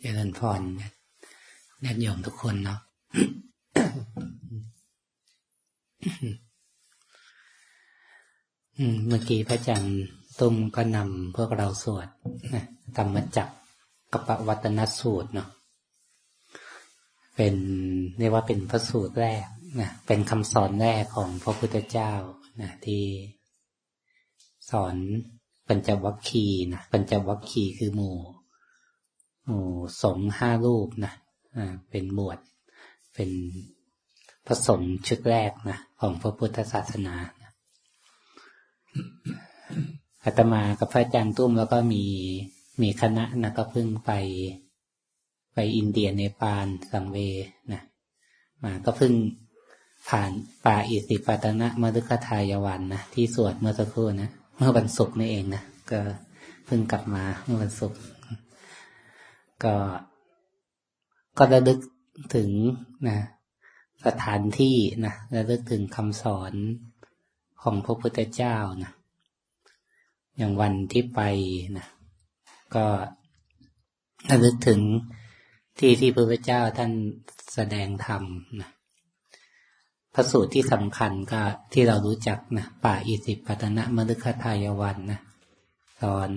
เจริญพรญาติโยมทุกคนเนาะเมื่อกี้พระอาจารย์ตุ้มก็นำพวกเราสวดธรรมจักกปวัตนสูตรเนาะเป็นเรียกว่าเป็นพระสูตรแรกนะเป็นคำสอนแรกของพระพุทธเจ้านะที่สอนปัญจวัคคีย์นะปัญจวัคคีย์คือหมู่ หมู่สงห้ารูปนะอ่าเป็นหมวดเป็นพระสงฆ์ชุดแรกนะของพระพุทธศาสนาอาตมากับพระอาจารย์ตุ้มแล้วก็มีมีคณะนะก็เพิ่งไปไปอินเดียเนปาลสังเวนะมาก็เพิ่งผ่านป่าอิสิปตนะมฤคทายวันนะที่สวดเมื่อสักครู่นะเมื่อวันศุกร์นี่เองนะก็เพิ่งกลับมาเมื่อวันศุกร์ ก็ก็ระลึกถึงนะสถานที่นะระลึกถึงคำสอนของพระพุทธเจ้านะอย่างวันที่ไปนะก็ระลึกถึงที่ที่พระพุทธเจ้าท่านแสดงธรรมนะพระสูตรที่สำคัญก็ที่เรารู้จักนะป่าอิสิปตนะมฤคทายวันนะสอน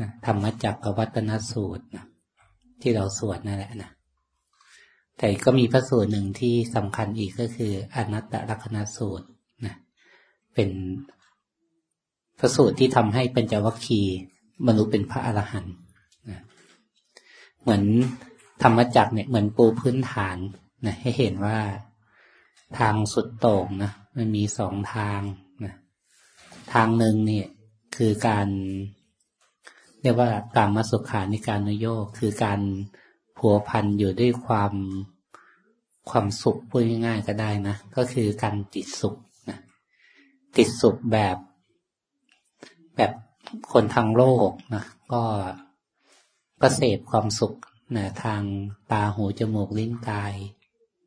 นะธรรมจักรวัตนสูตรนะที่เราสวดนั่นแหละนะแต่ก็มีพระสูตรหนึ่งที่สำคัญอีกก็คือ อนัตตลักษณสูตรนะเป็นพระสูตรที่ทำให้เป็นจวัคคีบรรลุเป็นพระอรหันต์นะเหมือนธรรมจักรเนี่ยเหมือนปูพื้นฐานนะให้เห็นว่าทางสุดโต่งนะมันมีสองทางนะทางหนึ่งเนี่ยคือการ เรียกว่าการมาสุขาในการนโยกคือการผัวพันอยู่ด้วยความความสุขพูดง่ายๆก็ได้นะ ก็คือการติดสุขนะติดสุขแบบ แบบคนทางโลกนะก็ก็เสพความสุขนะทางตาหูจมูกลิ้นกาย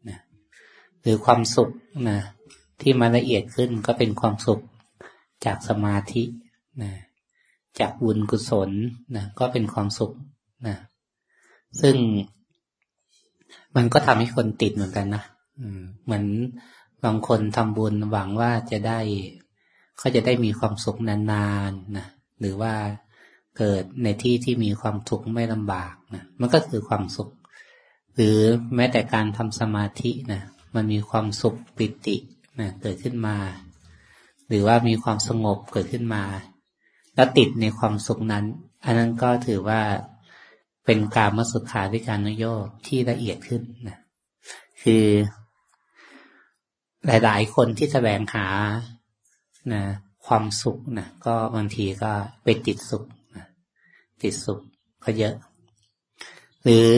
นะหรือความสุขนะที่มาละเอียดขึ้นก็เป็นความสุขจากสมาธินะ จากบุญกุศลนะก็เป็นความสุขนะซึ่งมันก็ทำให้คนติดเหมือนกันนะเหมือนบางคนทำบุญหวังว่าจะได้เขาจะได้มีความสุขนานๆนะหรือว่าเกิดในที่ที่มีความทุกข์ไม่ลำบากนะมันก็คือความสุข หรือแม้แต่การทำสมาธินะมันมีความสุขปิตินะเกิดขึ้นมา หรือว่ามีความสงบเกิดขึ้นมา แล้วติดในความสุขนั้น อันนั้นก็ถือว่าเป็นการมสุขาวิการนโยกที่ละเอียดขึ้นนะคือ หลาย ๆ คนที่แสวงหานะความสุขนะก็บางทีก็ไปติดสุขนะติดสุขก็เยอะ หรือ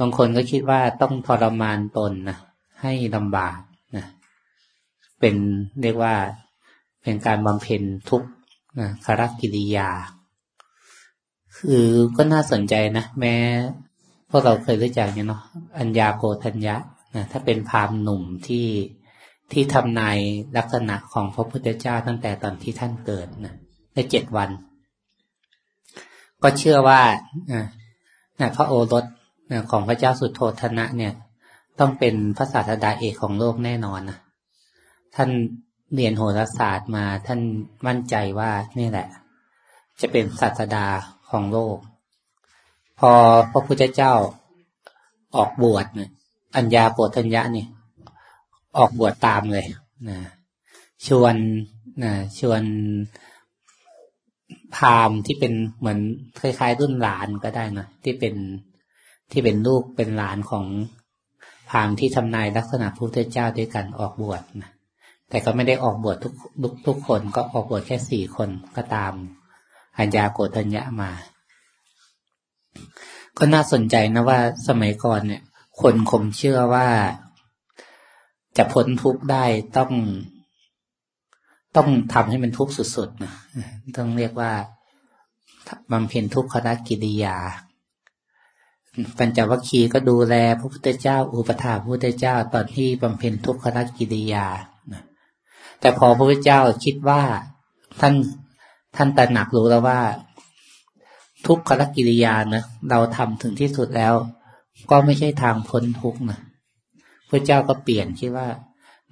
บางคนก็คิดว่าต้องทรมานตนนะให้ลำบากนะเป็นเรียกว่าเป็นการบำเพ็ญทุกข์ นะคารกิริยา คือก็น่าสนใจนะ แม้พวกเราเคยรู้จักเนี่ยเนาะอัญญาโกธัญญะนะถ้าเป็นพราหมณ์หนุ่มที่ที่ทำนายลักษณะของพระพุทธเจ้าตั้งแต่ตอนที่ท่านเกิดนะในเจ็ดวัน ก็เชื่อว่านะพระโอรสนะของพระเจ้าสุโธธนะเนี่ย ต้องเป็นพระศาสดาเอกของโลกแน่นอนนะท่าน เรียนโหราศาสตร์มาท่านมั่นใจว่านี่แหละ จะเป็นศาสดาของโลก พอพระพุทธเจ้าออกบวชเนี่ยอัญญาโปธัญญะนี่ออกบวชตามเลยนะชวนนะชวนพามที่เป็นเหมือนคล้ายๆรุ่นหลานก็ได้นะที่เป็นที่เป็นลูกเป็นหลานของพามที่ทำนายลักษณะพระพุทธเจ้าด้วยกันออกบวชนะ แต่ก็ไม่ได้ออกบวชทุกทุกทุกคนก็ออกบวชแค่สี่คนก็ตามอัญญาโกฏัญญะมา ก็น่าสนใจนะว่าสมัยก่อนเนี่ย คนคงเชื่อว่าจะพ้นทุกข์ได้ต้อง ต้องทำให้มันทุกข์สุดๆนะต้องเรียกว่าบำเพ็ญทุกขณกิริยา ปัญจวัคคีย์ก็ดูแลพระพุทธเจ้า อุปถาพระพุทธเจ้าตอนที่บำเพ็ญทุกขณกิริยา แต่พอพระพุทธเจ้าคิดว่าท่านท่านตระหนักรู้แล้วว่า ทุกขลกิริยานะเราทำถึงที่สุดแล้ว ก็ไม่ใช่ทางพ้นทุกนะพระเจ้าก็เปลี่ยนคิดว่า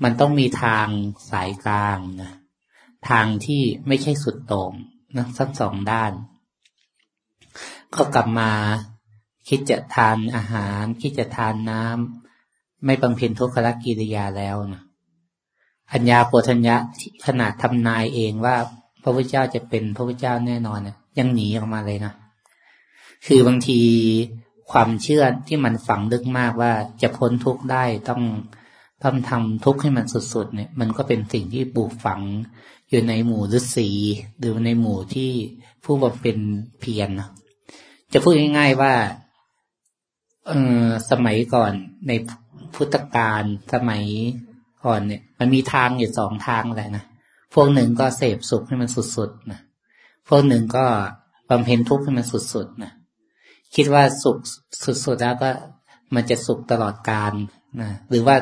มันต้องมีทางสายกลางนะทางที่ไม่ใช่สุดโต่งนะทั้งสองด้าน ก็กลับมาคิดจะทานอาหาร คิดจะทานน้ำไม่บำเพ็ญทุกขลกิริยาแล้วนะ อัญญาโปธัญญะขนาดทำนายเองว่า พระพุทธเจ้าจะเป็นพระพุทธเจ้าแน่นอนนะยังหนีออกมาเลยนะคือบางทีความเชื่อที่มันฝังลึกมากว่าจะพ้นทุกข์ได้ต้องต้องทำทุกข์ให้มันสุดๆเนี่ย มันก็เป็นสิ่งที่ปลูกฝังอยู่ในหมู่ฤาษีหรือในหมู่ที่ผู้บำเพ็ญเพียรนะจะพูดง่ายๆว่าเออสมัยก่อนในพุทธกาลสมัย ก่อนเนี่ย มันมีทางอยู่สองทางแหละนะพวกหนึ่งก็เสพสุขให้มันสุดๆนะพวกหนึ่งก็บำเพ็ญทุกข์ให้มันสุดๆนะคิดว่าสุขสุดๆแล้วก็มันจะสุขตลอดกาลนะหรือว่า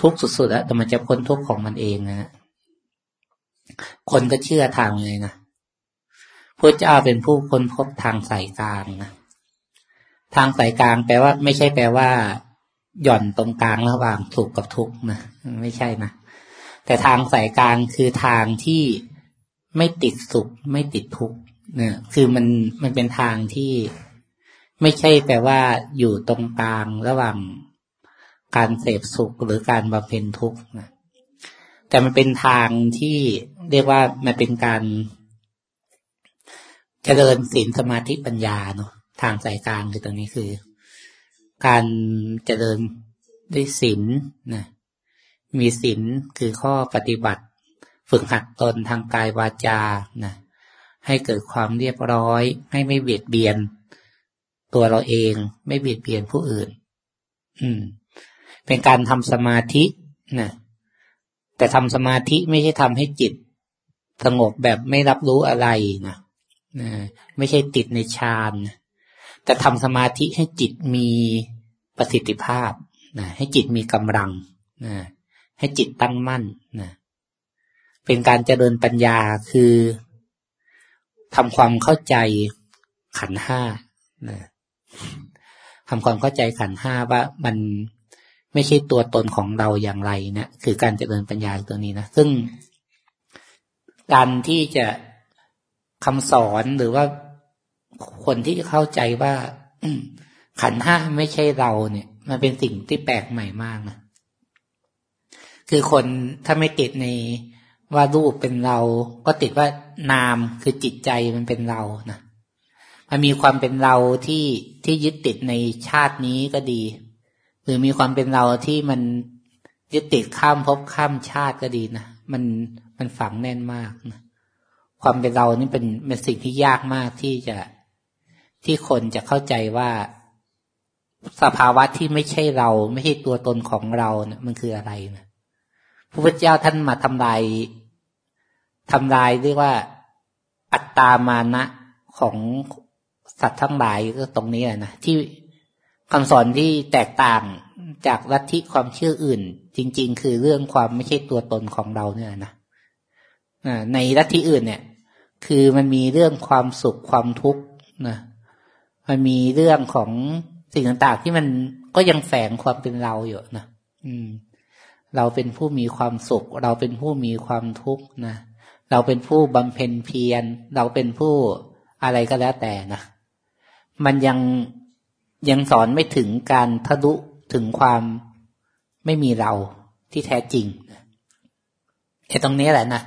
ทุกข์สุดๆแล้วแต่มันจะพ้นทุกข์ของมันเองนะคนก็เชื่อทางเลยนะพระเจ้าเป็นผู้ค้นพบทางสายกลางนะทางสายกลางแปลว่า ไม่ใช่แปลว่า หย่อนตรงกลางระหว่างสุขกับทุกข์นะไม่ใช่นะแต่ทางสายกลางคือทางที่ไม่ติดสุข ไม่ติดทุกข์เนี่ยคือมันมันเป็นทางที่ไม่ใช่แปลว่าอยู่ตรงกลางระหว่างการเสพสุขหรือการบำเพ็ญทุกข์นะแต่มันเป็นทางที่เรียกว่ามันเป็นการเจริญศีลสมาธิปัญญาเนาะทางสายกลางคือตรงนี้คือ การเจริญด้วยศีลนะ มีศีลคือข้อปฏิบัติ ฝึกหัดตนทางกายวาจานะให้เกิดความเรียบร้อย ให้ไม่เบียดเบียน ตัวเราเองไม่เบียดเบียนผู้อื่น อืม เป็นการทำสมาธินะแต่ทำสมาธิไม่ใช่ทำให้จิต สงบแบบไม่รับรู้อะไรนะนะไม่ใช่ติดในฌานนะ แต่ทำสมาธิให้จิตมีประสิทธิภาพนะให้จิตมีกำลังนะให้จิตตั้งมั่นนะเป็นการเจริญปัญญาคือทำความเข้าใจขันห้านะทำความเข้าใจขันห้าว่ามันไม่ใช่ตัวตนของเราอย่างไรเนะคือการเจริญปัญญาตัวนี้นะซึ่งการที่จะคำสอนหรือว่า คนที่เข้าใจว่าขันห้าไม่ใช่เราเนี่ย มันเป็นสิ่งที่แปลกใหม่มากนะคือคนถ้าไม่ติดในว่ารูปเป็นเรา ก็ติดว่านามคือจิตใจมันเป็นเรานะมันมีความเป็นเราที่ที่ยึดติดในชาตินี้ก็ดี หรือมีความเป็นเราที่มันยึดติดข้ามภพข้ามชาติก็ดีนะมันมันฝังแน่นมากนะความเป็นเรานี่เป็นเป็นสิ่งที่ยากมากที่จะ ที่คนจะเข้าใจว่าสภาวะที่ไม่ใช่เรา ไม่ใช่ตัวตนของเราเนะี่ยมันคืออะไรนะพระพุทธเจ้าท่านมาทำลายทำลายเรียกว่า อัตตามานะของสัตว์ทั้งหลายก็ตรงนี้แหละนะที่คำสอนที่แตกต่างจากลัทธิความเชื่ออื่น จริง ๆ คือเรื่องความไม่ใช่ตัวตนของเราเนี่ยนะในลัทธิอื่นเนี่ย คือมันมีเรื่องความสุขความทุกข์นะ มันมีเรื่องของสิ่งต่างๆ ที่มันก็ยังแฝงความเป็นเราอยู่นะอืม เราเป็นผู้มีความสุข เราเป็นผู้มีความทุกข์นะเราเป็นผู้บำเพ็ญเพียร เราเป็นผู้อะไรก็แล้วแต่นะมันยังยังสอนไม่ถึงการทะลุถึงความไม่มีเราที่แท้จริงไอ้ตรงนี้แหละนะ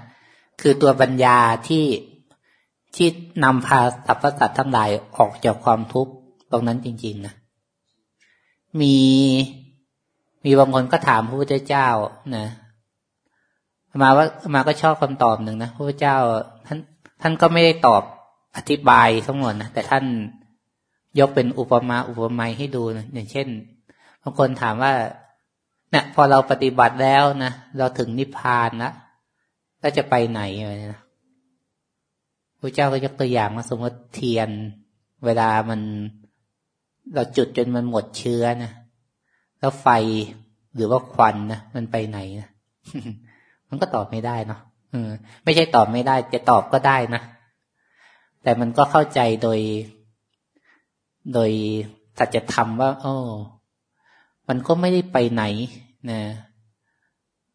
คือตัวปัญญาที่ ที่นำพาสรรพสัตว์ทั้งหลายออกจากความทุกข์ตรงนั้นจริง ๆ นะ มีมีบางคนก็ถามพระพุทธเจ้านะมาว่ามาก็ชอบคำตอบหนึ่งนะพระพุทธเจ้า ท่าน ท่านก็ไม่ได้ตอบอธิบายทั้งหมดนะแต่ท่านยกเป็นอุปมาอุปไมยให้ดูนะอย่างเช่นบางคนถามว่าเนี่ยพอเราปฏิบัติแล้วนะเราถึงนิพพานแล้วแล้วจะไปไหนไรนะ พระเจ้าก็ยกตัวอย่างมาสมมติเทียน เวลามัน เราจุดจนมันหมดเชื้อนะแล้วไฟหรือว่าควันนะมันไปไหนนะมันก็ตอบไม่ได้เนาะไม่ใช่ตอบไม่ได้ จะตอบก็ได้นะแต่มันก็เข้าใจโดย โดยสัจธรรมว่าโอ้มันก็ไม่ได้ไปไหนนะ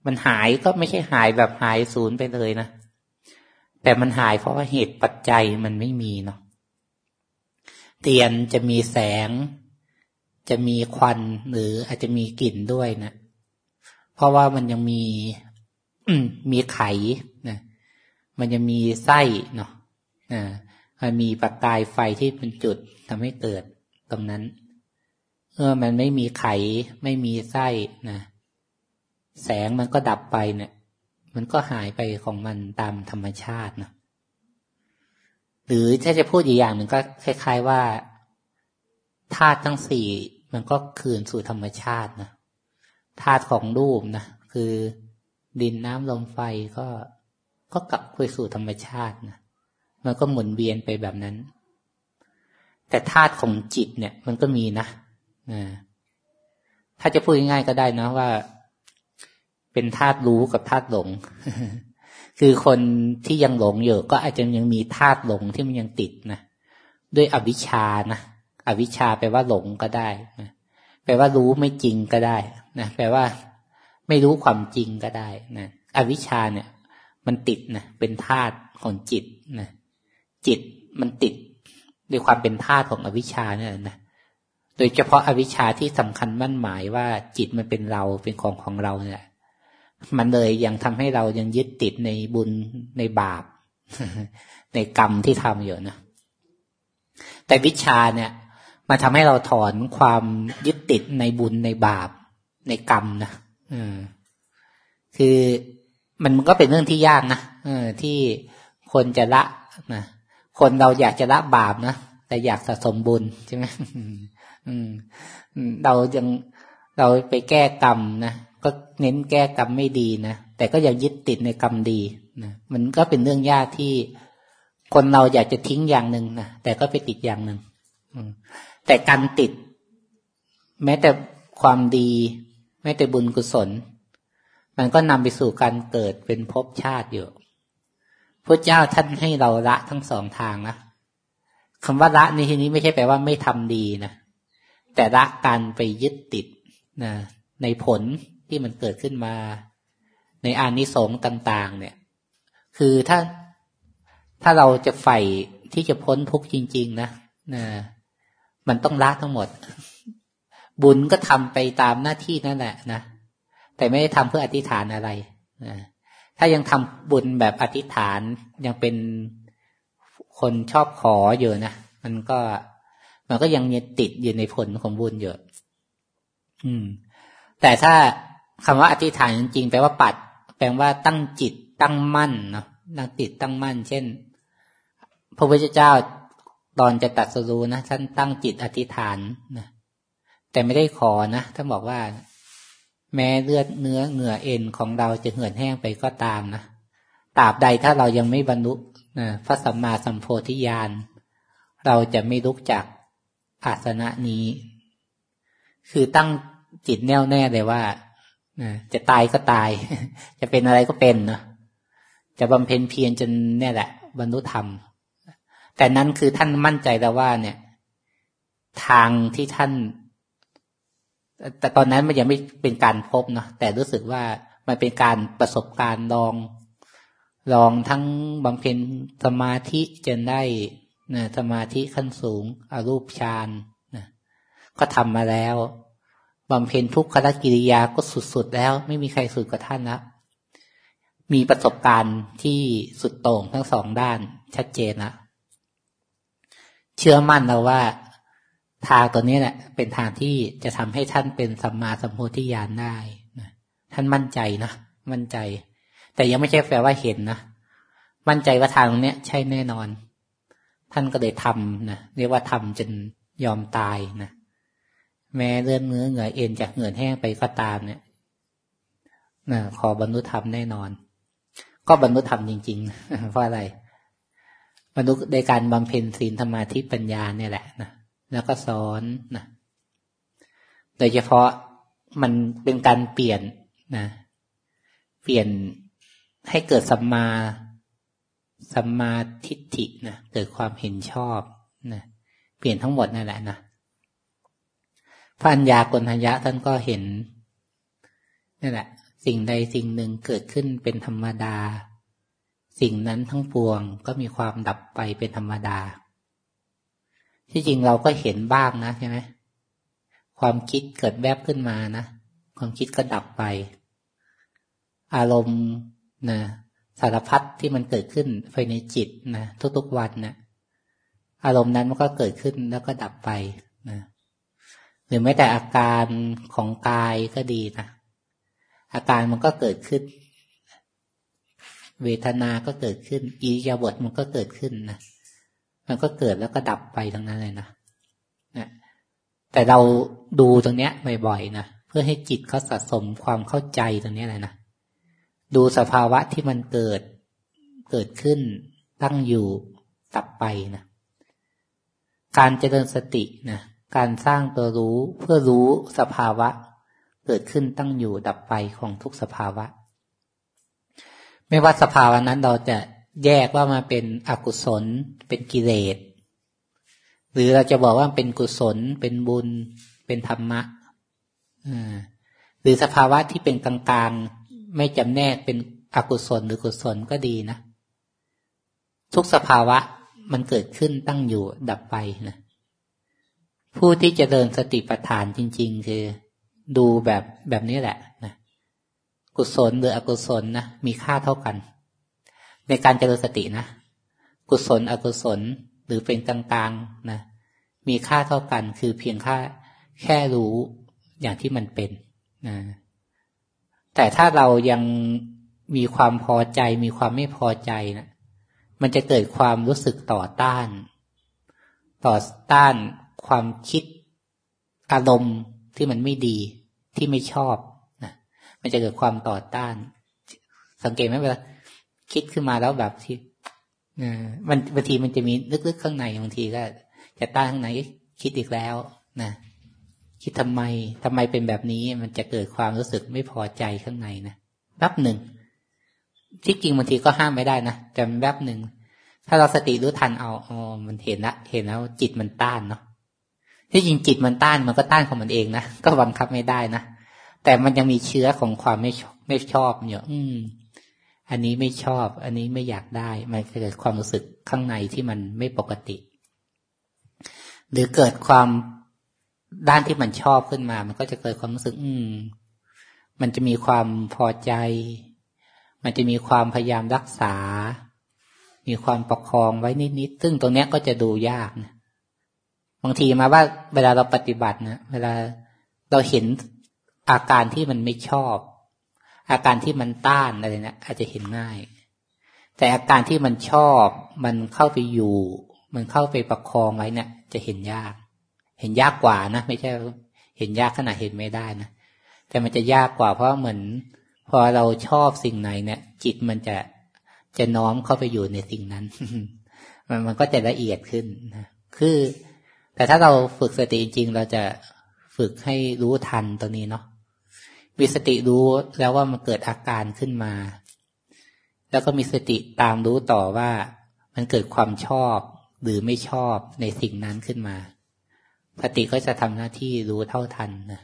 มันหายก็ไม่ใช่หายแบบหายศูนย์ไปเลยนะ แต่มันหายเพราะว่าเหตุปัจจัยมันไม่มีเนาะเตียนจะมีแสง จะมีควันหรืออาจจะมีกลิ่นด้วยนะ เพราะว่ามันยังมีมีไข่นะมันจะมีไส้เนาะนะมันมีประกายไฟที่เป็นจุดทำให้เกิดตรงนั้นเมื่อมันไม่มีไข่ไม่มีไส้นะแสงมันก็ดับไปเนะี่ย มันก็หายไปของมันตามธรรมชาติเนะหรือถ้าจะพูดอีกอย่างหนึ่งก็คล้ายๆว่าธาตุทั้งสี่มันก็คืนสู่ธรรมชาตินะธาตุของรูปนะคือดินน้ำลมไฟก็ก็กลับไปสู่ธรรมชาตินะมันก็หมุนเวียนไปแบบนั้น แต่ธาตุของจิตเนี่ย มันก็มีนะถ้าจะพูดง่ายๆก็ได้นะว่า เป็นธาตุรู้กับธาตุหลง คือคนที่ยังหลงอยู่ก็อาจจะยังมีธาตุหลงที่มันยังติดนะด้วยอวิชชานะอวิชชาแปลว่าหลงก็ได้นะแปลว่ารู้ไม่จริงก็ได้นะแปลว่า ไม่รู้ความจริงก็ได้นะอวิชชาเนี่ย มันติดนะเป็นธาตุของจิตนะจิตมันติดด้วยความเป็นธาตุของอวิชชาเนี่ยนะโดยเฉพาะอวิชชาที่สำคัญมั่นหมายว่าจิตมันเป็นเราเป็นของของเราเนี่ย มันเลยยังทำให้เรายังยึดติดในบุญในบาป ในกรรมที่ทำอยู่นะ แต่วิชาเนี่ยมาทำให้เราถอนความยึดติดในบุญในบาป ในกรรมนะอืมคือมันก็เป็นเรื่องที่ยากนะเออที่คนจะละนะคนเราอยากจะละบาปนะแต่อยากสะสมบุญใช่ไหมอืมเรายังเราไปแก้กรรมนะ ก็เน้นแก้กรรมไม่ดีนะแต่ก็ยังยึดติดในกรรมดีนะมันก็เป็นเรื่องยากที่คนเราอยากจะทิ้งอย่างหนึ่งนะแต่ก็ไปติดอย่างหนึ่งแต่การติด แม้แต่ความดี แม้แต่บุญกุศล มันก็นำไปสู่การเกิดเป็นภพชาติอยู่พระเจ้าท่านให้เราละทั้งสองทางนะคำว่าละในที่นี้ไม่ใช่แปลว่าไม่ทำดีนะแต่ละการไปยึดติดนะในผล ที่มันเกิดขึ้นมา ในอานิสงส์ต่าง ๆ เนี่ย คือถ้าถ้าเราจะใฝ่ที่จะพ้นทุกข์จริง ๆ นะนะมันต้องละทั้งหมด บุญก็ทำไปตามหน้าที่นั่นแหละนะแต่ไม่ได้ทำเพื่ออธิษฐานอะไรนะถ้ายังทำบุญแบบอธิษฐานยังเป็นคนชอบขออยู่นะมันก็มันก็ยังติดอยู่ในผลของบุญอยู่อืม แต่ถ้า คำว่าอธิษฐานจริงๆแปลว่าปัด แปลว่าตั้งจิตตั้งมั่นเนาะตั้งจิตตั้งมั่น เช่น พระพุทธเจ้าตอนจะตัดสรู้นะท่านตั้งจิตอธิษฐานนะแต่ไม่ได้ขอนะท่านบอกว่า แม้เลือดเนื้อเหงื่อเอ็นของเราจะเหือดแห้งไปก็ตามนะตราบใดถ้าเรายังไม่บรรลุนะพระสัมมาสัมโพธิญาณเราจะไม่ลุกจากอาสนะนี้ คือตั้งจิตแน่วแน่เลยว่า จะตายก็ตาย จะเป็นอะไรก็เป็นเนาะจะบำเพ็ญเพียรจนเนี่ยแหละ บรรลุธรรม แต่นั้นคือท่านมั่นใจแล้วว่า เนี่ย ทางที่ท่าน แต่ตอนนั้นมันยังไม่เป็นการพบเนาะแต่รู้สึกว่ามันเป็นการประสบการณ์ลอง ลองทั้งบำเพ็ญสมาธิจนได้นะสมาธิขั้นสูง อรูปฌานนะก็ทำมาแล้ว บำเพ็ญทุกขกิริยาก็สุดๆแล้ว ไม่มีใครสุดกว่าท่านนะมีประสบการณ์ที่สุดโต่งทั้งสองด้านชัดเจนนะเชื่อมั่นเราว่าทางตัวนี้แหละเป็นทางที่จะทำให้ท่านเป็นสัมมาสัมโพธิญาณได้นะท่านมั่นใจนะมั่นใจ แต่ยังไม่ใช่แปลว่าเห็นนะมั่นใจว่าทางนี้ใช่แน่นอน ท่านก็เลยทำนะเรียกว่าทำจนยอมตายนะ แม้เลื่อนเนื้อเหงื่อเอ็นจากเหงื่อแห้งไปก็ตามเนี่ยนะขอบรรลุธรรมแน่นอน ก็บรรลุธรรมจริง ๆ เพราะอะไรบรรลุในการบำเพ็ญศีลธรรมาธิปัญญาเนี่ยแหละนะแล้วก็สอนนะโดยเฉพาะมันเป็นการเปลี่ยนนะเปลี่ยนให้เกิดสัมมาสัมมาทิฏฐินะเกิดความเห็นชอบนะเปลี่ยนทั้งหมดนั่นแหละนะ พระัญญากนัญญะท่านก็เห็นนั่แหละ สิ่งใดสิ่งหนึ่งเกิดขึ้นเป็นธรรมดา สิ่งนั้นทั้งปวงก็มีความดับไปเป็นธรรมดา ที่จริงเราก็เห็นบ้างนะใช่ไหมความคิดเกิดแวบขึ้นมานะ ความคิดก็ดับไป อารมณ์นะสารพัดที่มันเกิดขึ้นภายในจิตนะทุกๆวันนะอารมณ์นั้นมันก็เกิดขึ้นแล้วก็ดับไปนะ หรือแม้แต่อาการของกายก็ดีนะอาการมันก็เกิดขึ้น เวทนาก็เกิดขึ้นอิริยาบถมันก็เกิดขึ้นนะมันก็เกิดแล้วก็ดับไปทั้งนั้นเลยนะนะแต่เราดูตรงเนี้ยบ่อยๆนะเพื่อให้จิตเขาสะสมความเข้าใจตรงนี้เลยนะดูสภาวะที่มันเกิดเกิดขึ้น ตั้งอยู่ตับไปนะการเจริญสตินะ การสร้างตัวรู้เพื่อรู้สภาวะ เกิดขึ้นตั้งอยู่ดับไปของทุกสภาวะ ไม่ว่าสภาวะนั้นเราจะแยกว่ามาเป็นอกุศล เป็นกิเลส หรือเราจะบอกว่าเป็นกุศล เป็นบุญ เป็นธรรมะหรือสภาวะที่เป็นกลางๆ ไม่จำแนกเป็นอกุศลหรือกุศลก็ดีนะ ทุกสภาวะมันเกิดขึ้นตั้งอยู่ดับไปนะ ผู้ที่จะเดินสติปัฏฐานจริง ๆ คือ ดูแบบแบบนี้แหละนะกุศลหรืออกุศลนะมีค่าเท่ากัน ในการเจริญสตินะกุศลอกุศลหรือเป็นกลางๆนะมีค่าเท่ากันคือเพียงค่าแค่รู้อย่างที่มันเป็นนะแต่ถ้าเรายังมีความพอใจ มีความไม่พอใจนะมันจะเกิดความรู้สึกต่อต้าน ต่อต้าน ความคิดอารมณ์ที่มันไม่ดีที่ไม่ชอบนะมันจะเกิดความต่อต้าน สังเกตไหมเวลาคิดขึ้นมาแล้วแบบที่มันบางทีมันจะมีลึกๆข้างในบางทีก็ จะต้านข้างในคิดอีกแล้วนะคิดทำไมทำไมเป็นแบบนี้มันจะเกิดความรู้สึกไม่พอใจข้างในนะแป๊บหนึ่งที่จริงบางทีก็ห้ามไม่ได้นะแต่แป๊บหนึ่งถ้าเราสติรู้ทันเอาอ๋อมันเห็นละเห็นแล้วจิตมันต้านเนาะ ที่จริงจิตมันต้านมันก็ต้านของมันเองนะก็บังคับไม่ได้นะแต่มันยังมีเชื้อของความไม่ไม่ชอบอยู่อืม อันนี้ไม่ชอบ อันนี้ไม่อยากได้ มันเกิดความรู้สึกข้างในที่มันไม่ปกติ หรือเกิดความด้านที่มันชอบขึ้นมา มันก็จะเกิดความรู้สึก อืม มันจะมีความพอใจ มันจะมีความพยายามรักษา มีความประคองไว้นิดๆซึ่งตรงนี้ก็จะดูยากนะ บางทีมาว่าเวลาเราปฏิบัตินะเวลาเราเห็นอาการที่มันไม่ชอบ อาการที่มันต้านอะไรเนะี่ยอาจจะเห็นง่าย แต่อาการที่มันชอบ มันเข้าไปอยู่ มันเข้าไปประคองไว้เนะี่ย จะเห็นยาก เห็นยากกว่านะไม่ใช่เห็นยากขนาดเห็นไม่ได้นะแต่มันจะยากกว่าเพราะเหมือน พอเราชอบสิ่งไหนเนี่ย จิตมันจะจะน้อมเข้าไปอยู่ในสิ่งนั้น มันมันก็จะละเอียดขึ้นนะคือ แต่ถ้าเราฝึกสติจริงๆเราจะฝึกให้รู้ทันตรงนี้เนาะมีสติรู้แล้วว่ามันเกิดอาการขึ้นมา แล้วก็มีสติตามรู้ต่อว่ามันเกิดความชอบหรือไม่ชอบในสิ่งนั้นขึ้นมา สติก็จะทำหน้าที่รู้เท่าทันนะ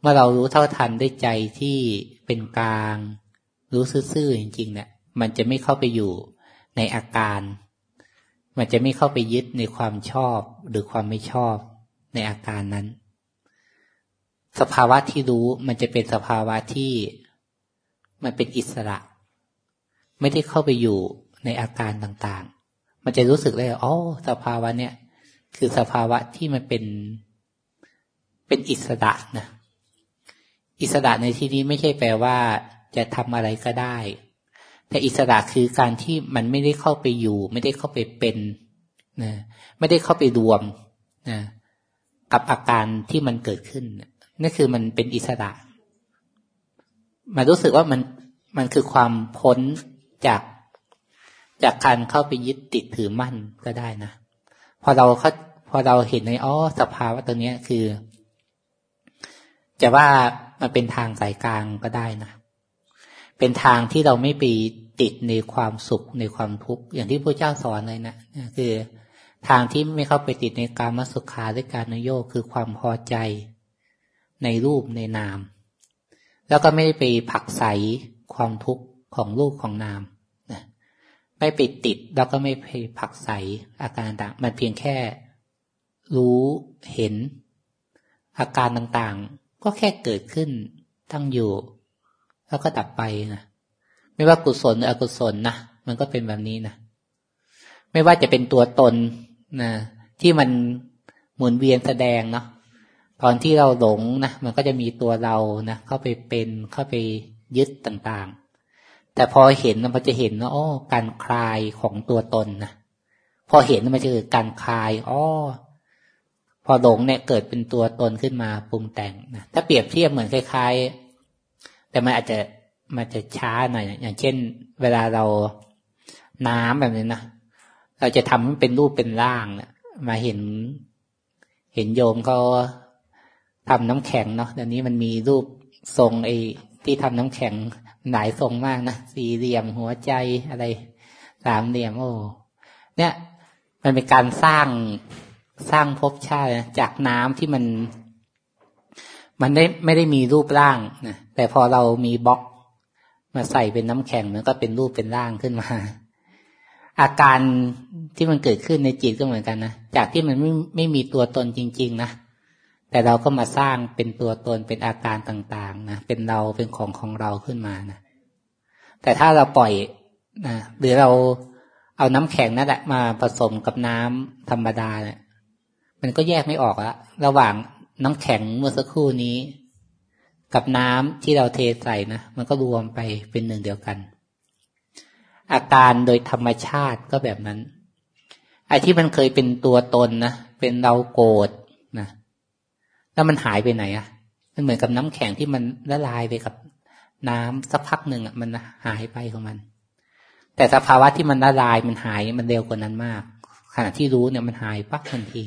เมื่อเรารู้เท่าทันด้วยใจที่เป็นกลาง รู้ซื่อๆจริงๆเนะี่ยมันจะไม่เข้าไปอยู่ในอาการ มันจะไม่เข้าไปยึดในความชอบหรือความไม่ชอบในอาการนั้น สภาวะที่รู้มันจะเป็นสภาวะที่มันเป็นอิสระ ไม่ได้เข้าไปอยู่ในอาการต่างๆ มันจะรู้สึกเลยอ๋อสภาวะเนี้ยคือสภาวะที่มันเป็นเป็นอิสระนะ อิสระในที่นี้ไม่ใช่แปลว่าจะทำอะไรก็ได้ แต่อิสระคือการที่มันไม่ได้เข้าไปอยู่ ไม่ได้เข้าไปเป็นนะไม่ได้เข้าไปรวมนะกับอาการที่มันเกิดขึ้นนั่นคือมันเป็นอิสระ มันรู้สึกว่ามันมันคือความพ้นจากจากการเข้าไปยึดติดถือมั่นก็ได้นะพอเราเขาพอเราเห็นในอ๋อสภาวะตัวนี้คือ จะว่ามันเป็นทางสายกลางก็ได้นะ เป็นทางที่เราไม่ไปติดในความสุขในความทุกข์อย่างที่พระเจ้าสอนเลยนะคือทางที่ไม่เข้าไปติดในการมสุขาและการนโยคือความพอใจในรูปในนาม แล้วก็ไม่ได้ไปผักใสความทุกข์ของรูปของนามนะไม่ไปติดแล้วก็ไม่ไปผักใสอาการต่างมันเพียงแค่รู้เห็น อาการต่างๆ ก็แค่เกิดขึ้นตั้งอยู่ แล้วก็ดับไปนะไม่ว่ากุศลหรืออกุศลนะมันก็เป็นแบบนี้นะไม่ว่าจะเป็นตัวตนนะที่มันหมุนเวียนแสดงเนาะตอนที่เราหลงนะมันก็จะมีตัวเรานะเข้าไปเป็นเข้าไปยึดต่างๆ แต่พอเห็นมันจะเห็นว่าอ้อการคลายของตัวตนนะพอเห็นมันจะเกิดการคลายอ้อพอหลงเนี่ยเกิดเป็นตัวตนขึ้นมาปรุงแต่งนะถ้าเปรียบเทียบเหมือนคล้ายๆ แต่มันอาจจะมันจะช้าหน่อย อย่างเช่น เวลาเราน้ำแบบนี้นะเราจะทำให้เป็นรูปเป็นร่างนะมาเห็น เห็นโยมเขาทำน้ำแข็งเนาะเดี๋ยวนี้มันมีรูปทรงไอ้ที่ทำน้ำแข็งหลายทรงมากนะสี่เหลี่ยมหัวใจอะไร สามเหลี่ยมโอ้เนี่ย มันเป็นการสร้างสร้างภพชาติจากน้ำที่มัน มันได้ไม่ได้มีรูปร่างนะแต่พอเรามีบล็อกมาใส่เป็นน้ำแข็งมันก็เป็นรูปเป็นร่างขึ้นมา อาการที่มันเกิดขึ้นในจิตก็เหมือนกันนะจากที่มันไม่ไม่มีตัวตนจริง ๆ นะแต่เราก็มาสร้างเป็นตัวตนเป็นอาการต่างๆนะเป็นเราเป็นของของเราขึ้นมานะแต่ถ้าเราปล่อยนะหรือเราเอาน้ำแข็งนั่นแหละมาผสมกับน้ำธรรมดาเนะี่ยมันก็แยกไม่ออกละระหว่าง น้ำแข็งเมื่อสักครู่นี้ กับน้ำที่เราเทใส่นะมันก็รวมไปเป็นหนึ่งเดียวกัน อาการโดยธรรมชาติก็แบบนั้นไอ้ที่มันเคยเป็นตัวตนนะเป็นเราโกรธนะแล้วมันหายไปไหนอะมันเหมือนกับน้ำแข็งที่มันละลายไปกับน้ำสักพักหนึ่งอะมันหายไปของมัน แต่สภาวะที่มันละลายมันหายมันเร็วกว่านั้นมากขณะที่รู้เนี่ยมันหายปั๊บทันที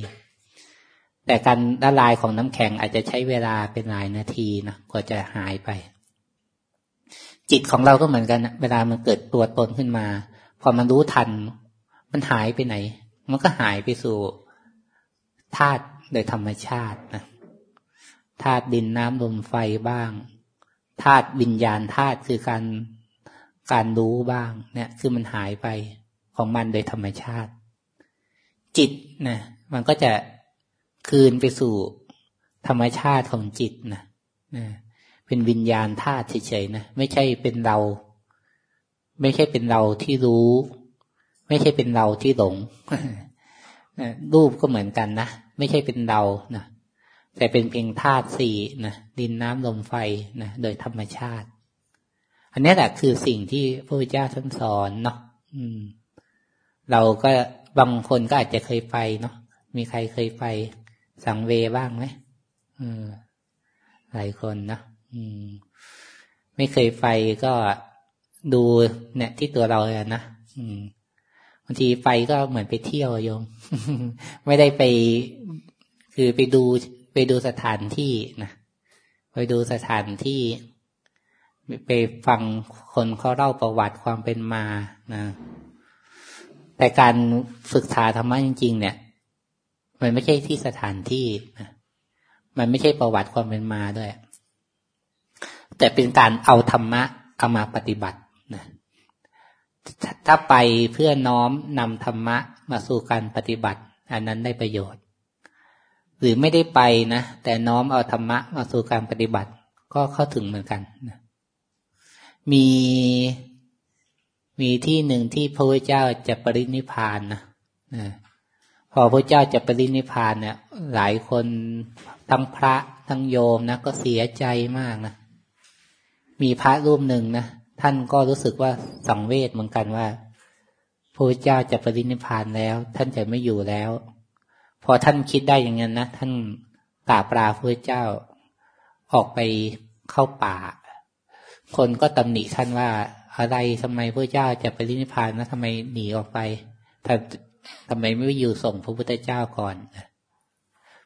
แต่การละลายของน้ำแข็งอาจจะใช้เวลาเป็นหลายนาทีนะกว่าจะหายไป จิตของเราก็เหมือนกันเวลามันเกิดตัวตนขึ้นมา พอมันรู้ทัน มันหายไปไหน มันก็หายไปสู่ธาตุโดยธรรมชาตินะธาตุดินน้ำลมไฟบ้างธาตุวิญญาณธาตุคือการการรู้บ้าง เนี่ย คือมันหายไปของมันโดยธรรมชาติ จิตนะมันก็จะ คืนไปสู่ธรรมชาติของจิตนะนะเป็นวิญญาณธาตุเฉยๆนะไม่ใช่เป็นเรา ไม่ใช่เป็นเราที่รู้ ไม่ใช่เป็นเราที่หลงรูปก็เหมือนกันนะไม่ใช่เป็นเรานะแต่เป็นเพียงธาตุสี่นะดินน้ำลมไฟนะโดยธรรมชาติ อันนี้แหละคือสิ่งที่พระพุทธเจ้าท่านสอนเนาะเราก็บางคนก็อาจจะเคยไปเนาะมีใครเคยไป สังเวบ้างไหมหลายคนเนาะไม่เคยไปก็ดูเนี่ยที่ตัวเราเลยนะบางทีไปก็เหมือนไปเที่ยวโยม ไม่ได้ไป คือไปดูไปดูสถานที่นะไปดูสถานที่ ไปฟังคนเขาเล่าประวัติความเป็นมานะแต่การศึกษาธรรมะจริง ๆ เนี่ย มันไม่ใช่ที่สถานที่นะมันไม่ใช่ประวัติความเป็นมาด้วย แต่เป็นการเอาธรรมะเอามาปฏิบัตินะถ้าไปเพื่อน้อมนำธรรมะมาสู่การปฏิบัติ อันนั้นได้ประโยชน์ หรือไม่ได้ไปนะแต่น้อมเอาธรรมะมาสู่การปฏิบัติ ก็เข้าถึงเหมือนกันนะมีมีที่หนึ่งที่พระพุทธเจ้าจะปรินิพานนะนะ พอพระเจ้าจะปรินิพานเนี่ย หลายคนทั้งพระทั้งโยมนะก็เสียใจมากนะมีพระรูปหนึ่งนะท่านก็รู้สึกว่าสังเวชเหมือนกันว่าพระเจ้าจะปรินิพานแล้ว ท่านจะไม่อยู่แล้ว พอท่านคิดได้อย่างนั้นนะท่านกราบลาพระเจ้าออกไปเข้าป่า คนก็ตำหนิท่านว่าอะไรทำไมพระเจ้าจะปรินิพานนะทำไมหนีออกไปถ้า ทำไมไม่อยู่ส่งพระพุทธเจ้าก่อน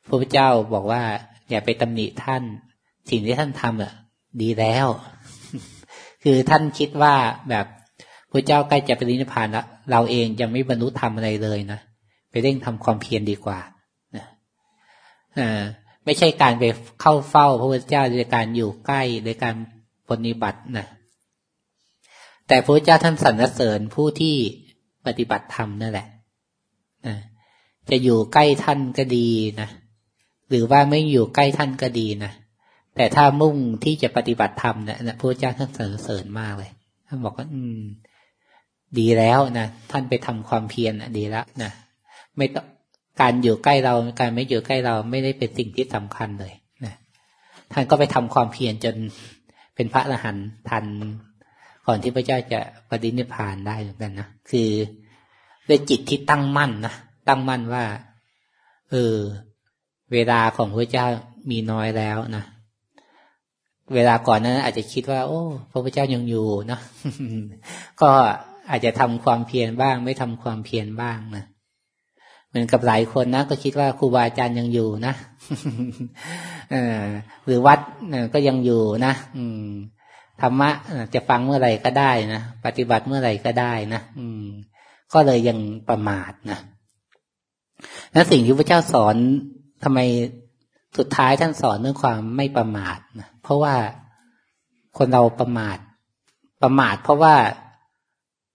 พระพุทธเจ้าบอกว่า อย่าไปตำหนิท่าน สิ่งที่ท่านทำอะ ดีแล้ว คือท่านคิดว่าแบบพระเจ้าใกล้จะไปรินิพพานแล้วเราเองยังไม่บรรลุธรรมอะไรเลยนะไปเร่งทำความเพียรดีกว่านะไม่ใช่การไปเข้าเฝ้า พระพุทธเจ้าโดยการอยู่ใกล้โดยการปฏิบัตินะแต่พระเจ้าท่านสรรเสริญผู้ที่ปฏิบัติธรรมนั่นแหละ จะอยู่ใกล้ท่านก็ดีนะหรือว่าไม่อยู่ใกล้ท่านก็ดีนะแต่ถ้ามุ่งที่จะปฏิบัติธรรมเนี่ยพระเจ้าท่านสรรเสริญมากเลยท่านบอกว่าอืม ดีแล้วนะท่านไปทำความเพียรนะดีแล้วนะไม่ต้องการอยู่ใกล้เราการไม่อยู่ใกล้เราไม่ได้เป็นสิ่งที่สำคัญเลยนะท่านก็ไปทำความเพียรจนเป็นพระอรหันต์ทัน ก่อนที่พระเจ้าจะปฏินิพพานได้เหมือนกันนะคือด้วยจิตที่ตั้งมั่นนะ ตั้งมั่นว่า เออ เวลาของพระเจ้ามีน้อยแล้วนะเวลาก่อนนั้น อาจจะคิดว่า โอ้ พระพุทธเจ้ายังอยู่นะก็อาจจะทำความเพียรบ้าง ไม่ทำความเพียรบ้างนะเหมือนกับหลายคนนะก็คิดว่าครูบาอาจารย์ยังอยู่นะอหรือวัดก็ยังอยู่นะอืมธรรมะจะฟังเมื่อไหร่ก็ได้นะปฏิบัติเมื่อไหร่ก็ได้นะอืม ก็เลยยังประมาทนะ นั้นสิ่งที่พระเจ้าสอนทำไมสุดท้ายท่านสอนเรื่องความไม่ประมาทนะเพราะว่าคนเราประมาท ประมาท เพราะว่า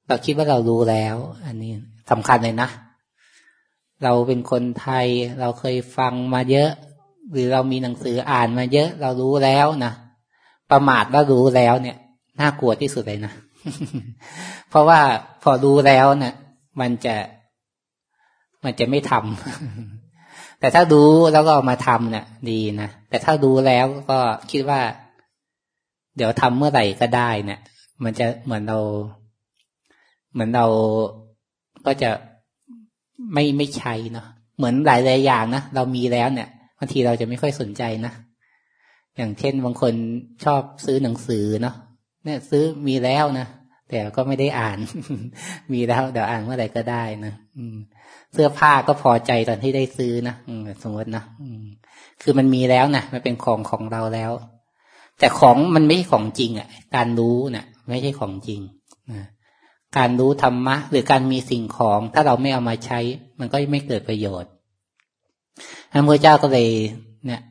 เราคิดว่าเรารู้แล้ว อันนี้สำคัญเลยนะ เราเป็นคนไทย เราเคยฟังมาเยอะ หรือเรามีหนังสืออ่านมาเยอะ เรารู้แล้วนะประมาทว่ารู้แล้วเนี่ยน่ากลัวที่สุดเลยนะ เพราะว่าพอรู้แล้วเนี่ยมันจะ มันจะไม่ทำแต่ถ้าดูแล้วก็มาทำเนี่ยดีนะแต่ถ้าดูแล้วก็คิดว่า เดี๋ยวทำเมื่อไหร่ก็ได้เนี่ย มันจะเหมือนเรา เหมือนเราก็จะไม่ไม่ใช้เนาะเหมือนหลายหลายอย่างนะเรามีแล้วเนี่ยบางทีเราจะไม่ค่อยสนใจนะอย่างเช่นบางคนชอบซื้อหนังสือเนาะเนี่ยซื้อมีแล้วนะ แต่ก็ไม่ได้อ่าน มีแล้วเดี๋ยวอ่านเมื่อไหร่ก็ได้นะอืมเสื้อผ้าก็พอใจตอนที่ได้ซื้อนะสมมตินะคือมันมีแล้วนะมันเป็นของของเราแล้ว แต่ของมันไม่ใช่ของจริง อะ การรู้เนะ่ยไม่ใช่ของจริงนะการรู้ธรรมะ หรือการมีสิ่งของ ถ้าเราไม่เอามาใช้ มันก็ไม่เกิดประโยชน์พระพุทธเจ้าก็เลยเนี่ย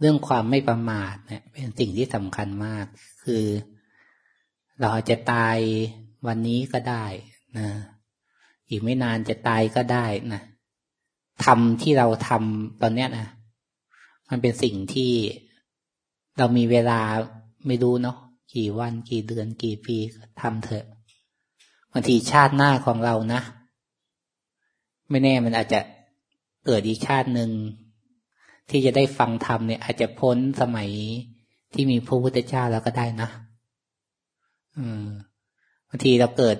เรื่องความไม่ประมาทเนี่ย เป็นสิ่งที่สำคัญมาก คือ เราจะตายวันนี้ก็ได้นะ อีกไม่นานจะตายก็ได้นะทำที่เราทำตอนเนี้ยนะมันเป็นสิ่งที่เรามีเวลาไม่รู้เนาะกี่วันกี่เดือนกี่ปีทำเถอะบางทีชาติหน้าของเรานะ ไม่แน่มันอาจจะเกิดอีกชาติหนึ่งที่จะได้ฟังธรรมเนี่ย อาจจะพ้นสมัยที่มีพระพุทธเจ้าแล้วก็ได้นะ บางทีเราเกิด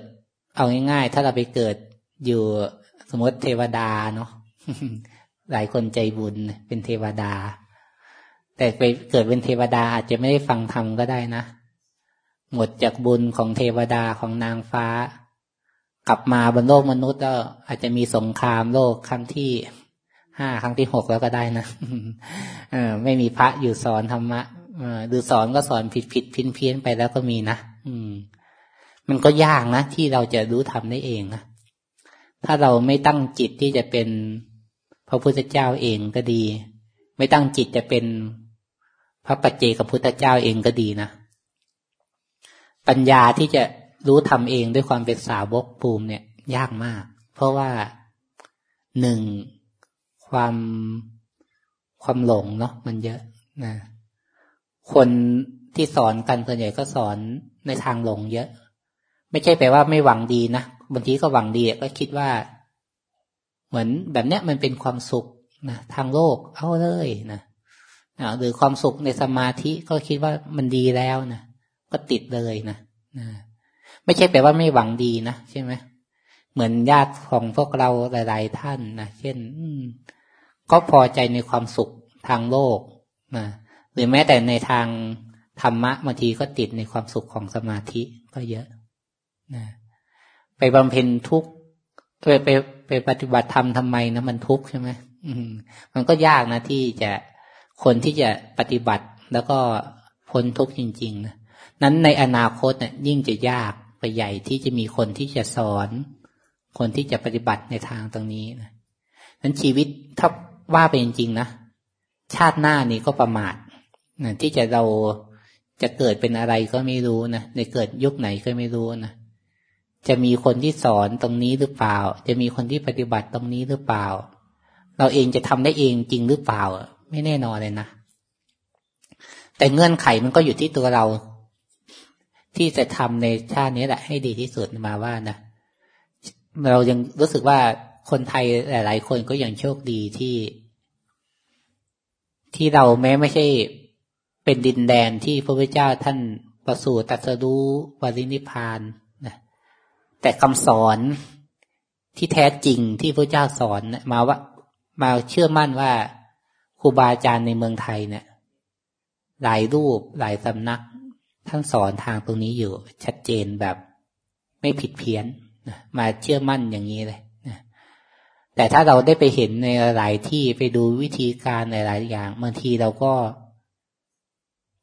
เอาง่ายๆ ถ้าเราไปเกิดอยู่สมมติเทวดาเนาะหลายคนใจบุญเป็นเทวดา แต่ไปเกิดเป็นเทวดาอาจจะไม่ได้ฟังธรรมก็ได้นะ หมดจากบุญของเทวดาของนางฟ้า กลับมาบนโลกมนุษย์แล้วอาจจะมีสงครามโลกครั้งที่ห้าครั้งที่หกแล้วก็ได้นะเออไม่มีพระอยู่สอนธรรมะหรือสอนก็สอนผิดผิดพินเพี้ยนไปแล้วก็มีนะ อืม มันก็ยากนะที่เราจะรู้ทำได้เองนะถ้าเราไม่ตั้งจิตที่จะเป็นพระพุทธเจ้าเองก็ดี ไม่ตั้งจิตจะเป็นพระปัจเจกพุทธเจ้าเองก็ดีนะปัญญาที่จะรู้ทำเองด้วยความเป็นสาวกภูมิเนี่ย ยากมาก เพราะว่าหนึ่งความความหลงเนาะมันเยอะนะคนที่สอนกันส่วนใหญ่ก็สอนในทางหลงเยอะ ไม่ใช่แปลว่าไม่หวังดีนะบางทีก็หวังดีก็คิดว่า เหมือนแบบเนี้ยมันเป็นความสุขนะทางโลก เอาเลยนะหรือความสุขในสมาธิก็คิดว่ามันดีแล้วนะก็ติดเลยนะนะไม่ใช่แปลว่าไม่หวังดีนะใช่ไหมเหมือนญาติของพวกเราหลาย ๆ ท่านนะเช่น อืก็พอใจในความสุขทางโลกนะหรือแม้แต่ในทาง ธรรมะบางทีก็ติดในความสุขของสมาธิก็เยอะนะไปบำเพ็ญทุกไปไปไปปฏิบัติธรรมทำไมนะมันทุกข์ใช่ไหมมันก็ยากนะที่จะคนที่จะปฏิบัติแล้วก็พ้นทุกข์จริงๆนะนั้นในอนาคตเนี่ยยิ่งจะยากไปใหญ่ที่จะมีคนที่จะสอน คนที่จะปฏิบัติในทางตรงนี้นะนั้นชีวิตถ้าว่าไปจริงๆนะชาติหน้านี้ก็ประมาทนะที่จะเรา จะเกิดเป็นอะไรก็ไม่รู้นะในเกิดยุคไหนก็ไม่รู้นะจะมีคนที่สอนตรงนี้หรือเปล่า จะมีคนที่ปฏิบัติตรงนี้หรือเปล่า เราเองจะทำได้เองจริงหรือเปล่า ไม่แน่นอนเลยนะแต่เงื่อนไขมันก็อยู่ที่ตัวเรา ที่จะทำในชาตินี้แหละ ให้ดีที่สุดมาว่านะเรายังรู้สึกว่าคนไทยหลาย ๆ คนก็ยังโชคดีที่ ที่เราแม้ไม่ใช่ เป็นดินแดนที่พระพุทธเจ้าท่านประสูติตรัสรู้ปรินิพานนะแต่คำสอนที่แท้จริงที่พระเจ้าสอนมาว่ามาเชื่อมั่นว่าครูบาอาจารย์ในเมืองไทยเนี่ย หลายรูปหลายสำนัก ท่านสอนทางตรงนี้อยู่ ชัดเจนแบบไม่ผิดเพี้ยนมาเชื่อมั่นอย่างนี้เลยแต่ถ้าเราได้ไปเห็นในหลายที่ไปดูวิธีการหลาย ๆ อย่างบางทีเราก็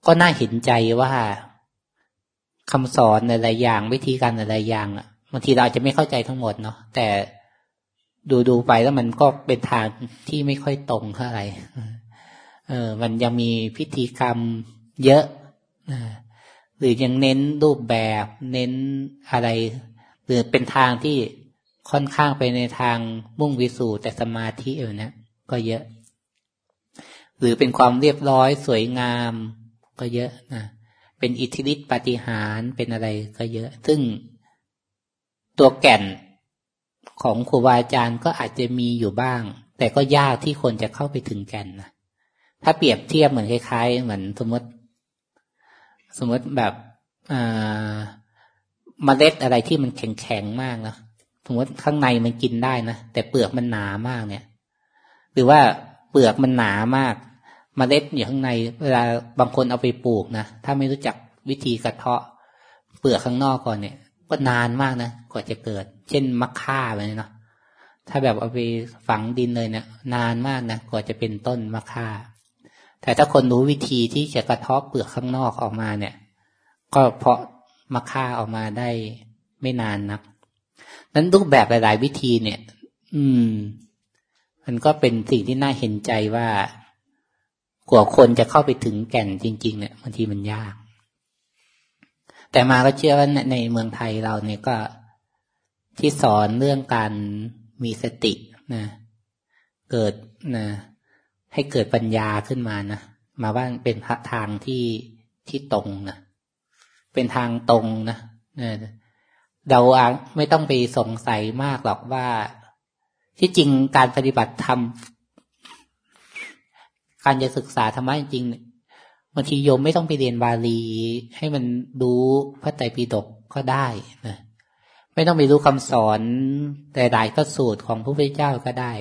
ก็น่าเห็นใจว่าคำสอนหลายอย่าง วิธีการหลายอย่างบางทีเราจะไม่เข้าใจทั้งหมดเนาะแต่ดูดูไปแล้วมันก็เป็นทางที่ไม่ค่อยตรงเท่าไหร่เออ มันยังมีพิธีกรรมเยอะหรือยังเน้นรูปแบบ เน้นอะไร หรือเป็นทางที่ค่อนข้างไปในทางมุ่งวิสูแต่สมาธิเออนะก็เยอะ หรือเป็นความเรียบร้อยสวยงาม ก็เยอะนะเป็นอิทธิฤทธิปฏิหารเป็นอะไรก็เยอะ ซึ่งตัวแก่นของครูบาอาจารย์ก็อาจจะมีอยู่บ้าง แต่ก็ยากที่คนจะเข้าไปถึงแก่นนะถ้าเปรียบเทียบเหมือนคล้ายๆ เหมือนสมมติ สมมติแบบเมล็ดอะไรที่มันแข็งๆมากนะสมมติข้างในมันกินได้นะแต่เปลือกมันหนามากเนี่ย หรือว่าเปลือกมันหนามาก มเมล็ดอยู่ข้างใน เวลาบางคนเอาไปปลูกนะถ้าไม่รู้จักวิธีกระเทาะ เปลือกข้างนอกก่อนเนี่ย ก็นานมากนะกว่าจะเกิด เช่นมะข่าไปเนาะถ้าแบบเอาไปฝังดินเลยเนี่ยนานมากนะกว่าจะเป็นต้นมะข่าแต่ถ้าคนรู้วิธีที่จะกระเทาะเปลือกข้างนอกออกมาเนี่ย ก็เพาะมะข่าออกมาได้ไม่นานนักนั้นรูปแบบหลาย ๆ วิธีเนี่ย อืม มันก็เป็นสิ่งที่น่าเห็นใจว่า กว่าคนจะเข้าไปถึงแก่นจริง ๆ เนี่ยบางทีมันยาก แต่มาก็เชื่อว่าในเมืองไทยเราเนี่ยก็ที่สอนเรื่องการมีสตินะ เกิดนะให้เกิดปัญญาขึ้นมานะมาว่าเป็นพระทางที่ที่ตรงนะเป็นทางตรงนะนะเราไม่ต้องไปสงสัยมากหรอกว่า ที่จริงการปฏิบัติธรรม การจะศึกษาธรรมะจริงบางทีโยมไม่ต้องไปเรียนบาลี ให้มันรู้พระไตรปิฎกก็ได้นะไม่ต้องไปรู้คำสอนแต่หลายพระสูตรของพระพุทธเจ้าก็ได้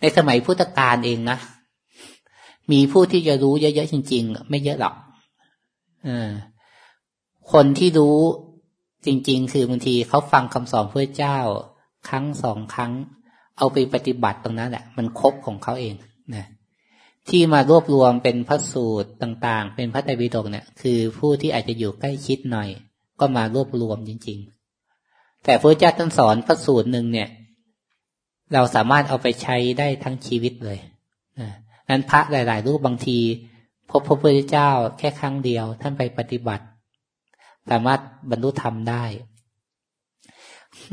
ในสมัยพุทธกาลเองนะมีผู้ที่จะรู้เยอะๆจริง ๆ ไม่เยอะหรอกอคนที่รู้จริง ๆ คือบางทีเขาฟังคำสอนพระเจ้า ครั้งสองครั้ง เอาไปปฏิบัติตรงนั้นแหละมันครบของเขาเองนะ ที่มารวบรวมเป็นพระสูตรต่างๆ เป็นพระไตรปิฎกเนี่ยคือผู้ที่อาจจะอยู่ใกล้ชิดหน่อย ก็มารวบรวมจริง ๆ แต่พระเจ้าท่านสอนพระสูตรหนึ่งเนี่ย เราสามารถเอาไปใช้ได้ทั้งชีวิตเลยนะนั้นพระหลาย ๆ รูปบางที พบพระพุทธเจ้าแค่ครั้งเดียว ท่านไปปฏิบัติ สามารถบรรลุธรรมได้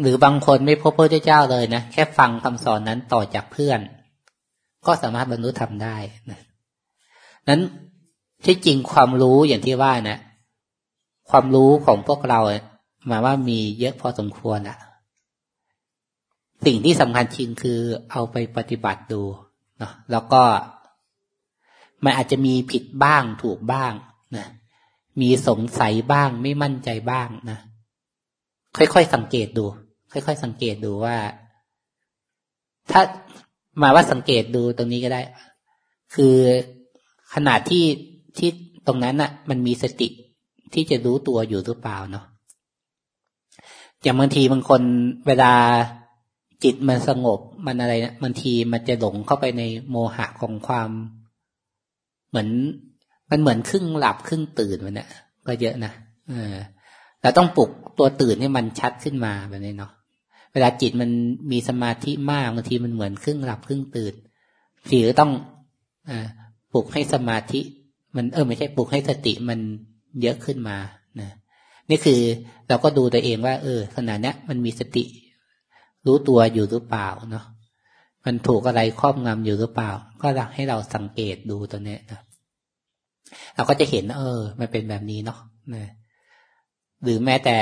หรือบางคนไม่พบพระเจ้าเลยนะแค่ฟังคำสอนนั้นต่อจากเพื่อน ก็สามารถบรรลุธรรมได้นะนั้นที่จริงความรู้อย่างที่ว่านะความรู้ของพวกเราหมายว่ามีเยอะพอสมควรอะสิ่งที่สำคัญจริงคือเอาไปปฏิบัติดูเนาะแล้วก็มันอาจจะมีผิดบ้างถูกบ้างนะมีสงสัยบ้างไม่มั่นใจบ้างนะ ค่อยๆสังเกตดู ค่อย ๆ สังเกตดูว่า ถ้า มาว่าสังเกตดูตรงนี้ก็ได้ คือขนาดที่ที่ตรงนั้นน่ะ มันมีสติที่จะรู้ตัวอยู่หรือเปล่าเนาะอย่างบางทีบางคนเวลาจิตมันสงบมันอะไรนะบางทีมันจะหลงเข้าไปในโมหะของความ เหมือน มันเหมือนครึ่งหลับครึ่งตื่นมันเนี่ยก็เยอะนะเออเราต้องปลุกตัวตื่นให้มันชัดขึ้นมาแบบนี้เนาะ ลาจิตมันมีสมาธิมากบางทีมันเหมือนครึ่งหลับครึ่งตื่นทีก็ต้องอปลุกให้สมาธิ มันเออไม่ใช่ปลุกให้สติมันเยอะขึ้นมานะนี่คือเราก็ดูตัวเองว่า เออขณะนี้มันมีสติ รู้ตัวอยู่หรือเปล่าเนาะมันถูกอะไรครอบงำอยู่หรือเปล่า ก็ให้เราสังเกตดูตัวเนี้ยนะเราก็จะเห็น เออ มันเป็นแบบนี้เนาะนะหรือแม้แต่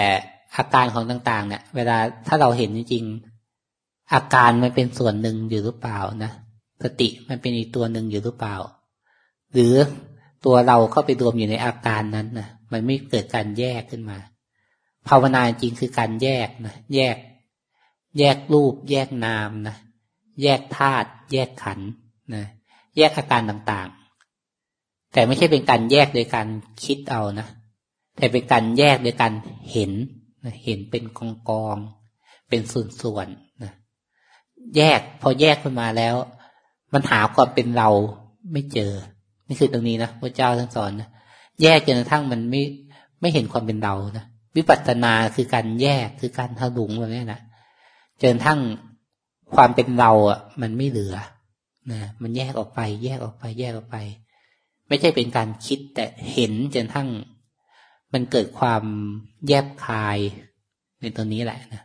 อาการของต่าง ๆ เนี่ย เวลาถ้าเราเห็นจริงๆอาการมันเป็นส่วนหนึ่งอยู่หรือเปล่านะสติมันเป็นอีกตัวหนึ่งอยู่หรือเปล่า หรือตัวเราเข้าไปรวมอยู่ในอาการนั้นนะมันไม่เกิดการแยกขึ้นมา ภาวนาจริงคือการแยกนะแยก แยกรูป แยกนามนะแยกธาตุแยกขันนะแยกอาการต่างๆ แต่ไม่ใช่เป็นการแยกโดยการคิดเอานะแต่เป็นการแยกโดยการเห็น นะเห็นเป็นกองกอง เป็นส่วนๆนะแยกพอแยกขึ้นมาแล้ว มันหาความเป็นเราไม่เจอ นี่คือตรงนี้นะพระเจ้าท่านสอนนะแยกจนกระทั่งมันไม่ไม่เห็นความเป็นเรานะวิปัสสนาคือการแยกคือการทะลุงแบบนี้นะจนทั้งความเป็นเราอะ มันไม่เหลือนะมันแยกออกไป แยกออกไป แยกออกไป ไม่ใช่เป็นการคิดแต่เห็นจนทั้ง มันเกิดความแยบคายในตัวนี้แหละนะ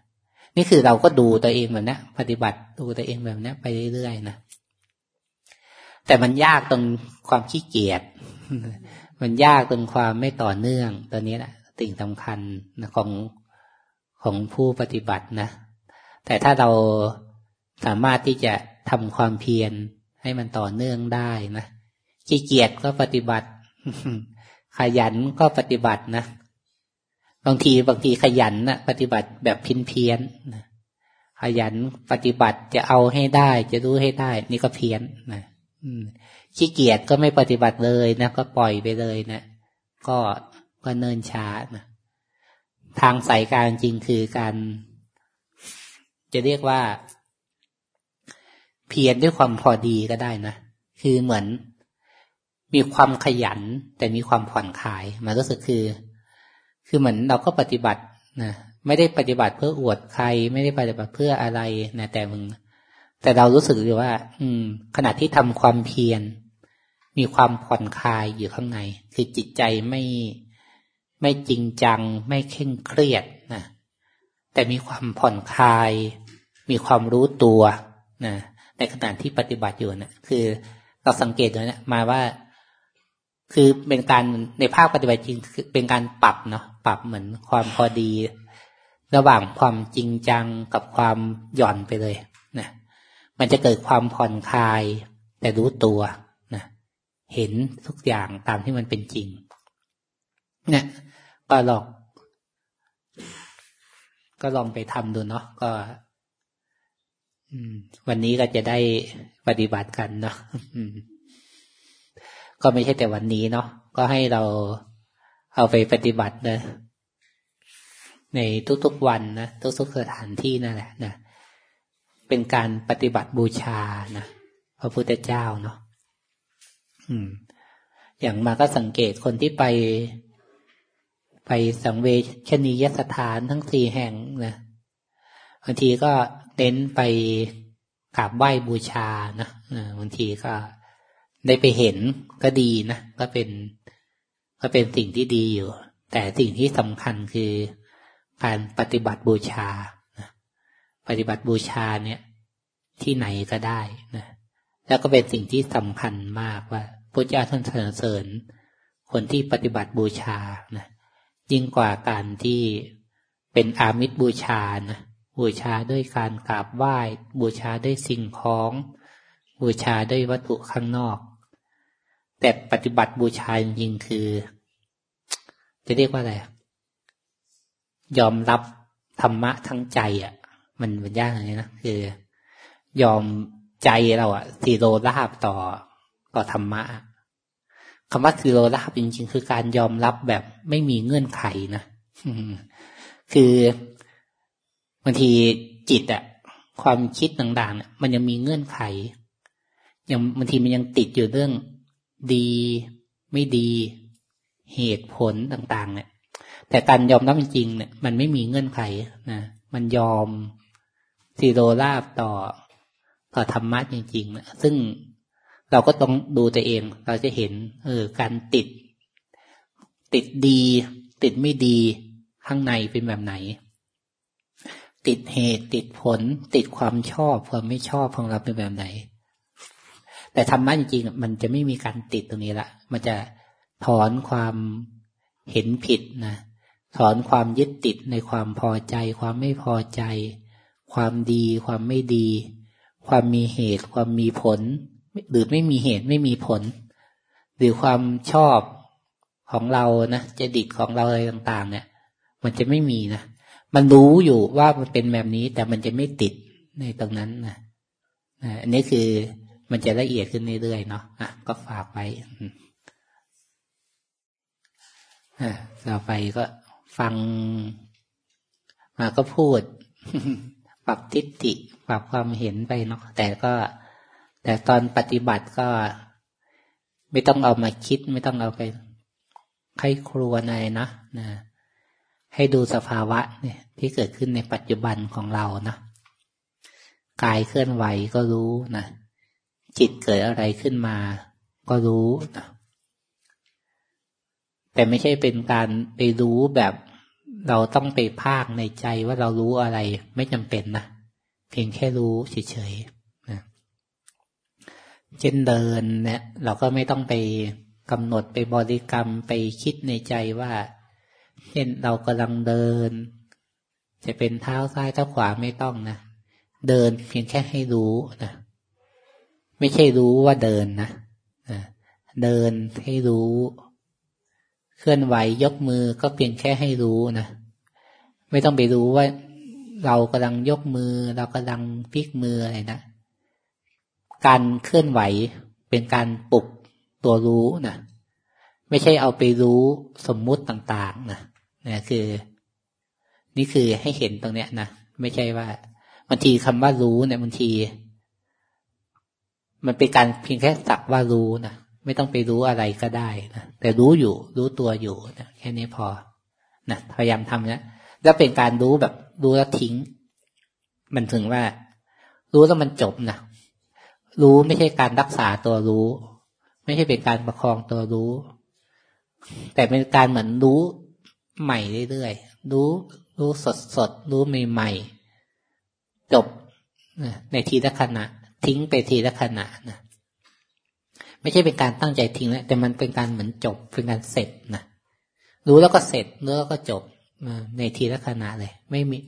นี่คือเราก็ดูตัวเองแบบนี้ปฏิบัติดูตัวเองแบบนี้ไปเรื่อยๆนะแต่มันยากตรงความขี้เกียจมันยากตรงความไม่ต่อเนื่องตัวนี้แหละสิ่งสำคัญนะของของผู้ปฏิบัตินะ แต่ถ้าเราสามารถที่จะทำความเพียรให้มันต่อเนื่องได้นะขี้เกียจก็ปฏิบัติ ขยันก็ปฏิบัตินะ บางทีบางทีขยันนะปฏิบัติแบบพินเพี้ยนนะขยันปฏิบัติจะเอาให้ได้ จะรู้ให้ได้ นี่ก็เพี้ยนนะขี้เกียจก็ไม่ปฏิบัติเลยนะก็ปล่อยไปเลยนะก็ก็เนินช้านะทางสายการจริงคือการ จะเรียกว่า เพียรด้วยความพอดีก็ได้นะคือเหมือน มีความขยัน แต่มีความผ่อนคลาย มันรู้สึกคือ คือเหมือนเราก็ปฏิบัตินะไม่ได้ปฏิบัติเพื่ออวดใคร ไม่ได้ปฏิบัติเพื่ออะไรนะแต่มึง แต่เรารู้สึกอยู่ว่า อืม ขณะที่ทำความเพียรมีความผ่อนคลายอยู่ข้างใน คือจิตใจไม่ไม่จริงจัง ไม่เคร่งเครียดนะแต่มีความผ่อนคลาย มีความรู้ตัวนะในขณะที่ปฏิบัติอยู่นะคือเราสังเกตเลยนะมาว่า คือเป็นการในภาคปฏิบัติจริงเป็นการปรับเนาะปรับเหมือนความพอดี ระหว่างความจริงจังกับความหย่อนไปเลยนะมันจะเกิดความผ่อนคลาย แต่รู้ตัวนะเห็นทุกอย่างตามที่มันเป็นจริงเนี่ยก็ลองก็ลองไปทำดูเนาะก็วันนี้ก็จะได้ปฏิบัติกันเนาะ ก็ไม่ใช่แต่วันนี้เนาะก็ให้เราเอาไปปฏิบัตินะในทุกๆวันนะทุกๆสถานที่นั่นแหละนะเป็นการปฏิบัติบูชานะพระพุทธเจ้าเนาะอืม อย่างมาก็สังเกตคนที่ไป ไปสังเวชนียสถานทั้งสี่แห่งนะบางทีก็เน้นไปกราบไหว้บูชานะบางทีก็ ได้ไปเห็นก็ดีนะ ก็เป็น ก็เป็นสิ่งที่ดีอยู่ แต่สิ่งที่สำคัญคือการปฏิบัติบูชาปฏิบัติบูชาเนี่ย ที่ไหนก็ได้นะแล้วก็เป็นสิ่งที่สำคัญมากว่าพระเจ้าท่านเสริญคนที่ปฏิบัติบูชานะยิ่งกว่าการที่เป็นอามิตรบูชานะบูชาด้วยการกราบไหว้ บูชาด้วยสิ่งของ บูชาด้วยวัตถุข้างนอก แต่ปฏิบัติบูชาจริงๆคือ จะเรียกว่าอะไรยอมรับธรรมะทั้งใจอะ มันมันยากเลยนะคือ ยอมใจเราอะสีโรราบต่อต่อธรรมะคำว่าสีโรราบจริง ๆ คือการยอมรับแบบไม่มีเงื่อนไขนะคือบางทีจิตอะความคิดต่างๆเนี่ยมันยังมีเงื่อนไขยังบางทีมันยังติดอยู่เรื่อง ดี ไม่ดี เหตุผลต่าง ๆ เนี่ย แต่การยอมรับจริงเนี่ย มันไม่มีเงื่อนไขนะมันยอมซีโรราบต่อต่อธรรมะจริงๆนะซึ่งเราก็ต้องดูตัวเอง เราจะเห็น เออ การติด ติดดี ติดไม่ดีข้างในเป็นแบบไหน ติดเหตุ ติดผล ติดความชอบความไม่ชอบของเราเป็นแบบไหน แต่ธรรมะจริงๆมันจะไม่มีการติดตรงนี้ละ มันจะถอนความเห็นผิดนะถอนความยึดติดในความพอใจ ความไม่พอใจ ความดี ความไม่ดี ความมีเหตุ ความมีผล หรือไม่มีเหตุไม่มีผล หรือความชอบของเรานะจะดิดของเราอะไรต่างๆ เนี่ย มันจะไม่มีนะมันรู้อยู่ว่ามันเป็นแบบนี้ แต่มันจะไม่ติดในตรงนั้นนะอันนี้คือ มันจะละเอียดขึ้นเรื่อยๆเนาะอะก็ฝากไว้อะต่อไปก็ฟังมาก็พูด ปรับทิฏฐิปรับความเห็นไปเนาะแต่ก็ แต่ตอนปฏิบัติก็ ไม่ต้องเอามาคิด ไม่ต้องเอาไปใครครัวในนะนะให้ดูสภาวะเนี่ย ที่เกิดขึ้นในปัจจุบันของเรานะกายเคลื่อนไหวก็รู้นะ จิตเกิดอะไรขึ้นมา ก็รู้นะแต่ไม่ใช่เป็นการไปรู้แบบเราต้องไปภาคในใจว่าเรารู้อะไรไม่จำเป็นนะเพียงแค่รู้เฉยๆนะเช่นเดินเนี่ย เราก็ไม่ต้องไปกำหนดไปบริกรรมไปคิดในใจว่า เช่นเรากำลังเดิน จะเป็นเท้าซ้ายเท้าขวาไม่ต้องนะเดินเพียงแค่ให้รู้นะ ไม่ใช่รู้ว่าเดินนะเดินให้รู้ เคลื่อนไหวยกมือก็เพียงแค่ให้รู้นะไม่ต้องไปรู้ว่าเรากำลังยกมือ เรากำลังพลิกมืออะไรนะการเคลื่อนไหวเป็นการปลุกตัวรู้นะไม่ใช่เอาไปรู้สมมุติต่างๆนะนะคือ นี่คือให้เห็นตรงเนี้ยนะไม่ใช่ว่าบางทีคำว่ารู้เนี่ยบางที มันเป็นการเพียงแค่สักว่ารู้นะไม่ต้องไปรู้อะไรก็ได้นะแต่รู้อยู่ รู้ตัวอยู่นะแค่นี้พอนะพยายามทำนะแล้วเป็นการรู้แบบรู้แล้วทิ้ง มันถึงว่า รู้แล้วมันจบนะรู้ไม่ใช่การรักษาตัวรู้ ไม่ใช่เป็นการประคองตัวรู้ แต่เป็นการเหมือนรู้ใหม่เรื่อยๆรู้ รู้สดสดรู้ใหม่ๆจบในทีละขณะ ทิ้งไปทีละขณะนะไม่ใช่เป็นการตั้งใจทิ้งแล้วแต่มันเป็นการเหมือนจบเป็นการเสร็จนะรู้แล้วก็เสร็จรู้แล้วก็จบในทีละขณะเลย ไม่มี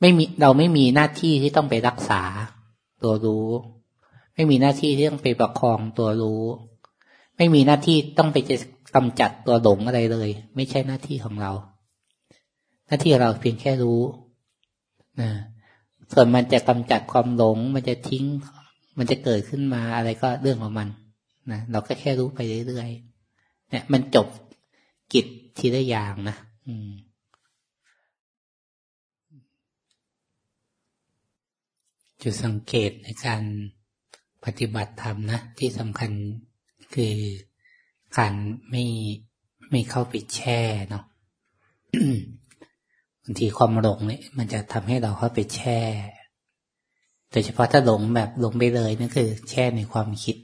ไม่มีเราไม่มีหน้าที่ที่ต้องไปรักษา ตัวรู้ ไม่มีหน้าที่ที่ต้องไปประคองตัวรู้ ไม่มีหน้าที่ต้องไปจะกำจัดตัวหลงอะไรเลย ไม่ใช่หน้าที่ของเรา หน้าที่เราเพียงแค่รู้นะ ส่วนมันจะกำจัดความหลง มันจะทิ้ง มันจะเกิดขึ้นมาอะไรก็เรื่องของมันนะเราก็แค่รู้ไปเรื่อยๆเนี่ย มันจบกิจทีละอย่างนะอืมจุดสังเกตในการปฏิบัติธรรมนะ ที่สำคัญคือการไม่ไม่เข้าไปแช่เนาะางทีความหลงเนี่ยมันจะทำให้เราเข้าไปแช่โดยเฉพาะถ้าหลงแบบหลงไปเลยนั่นคือ แช่ในความคิด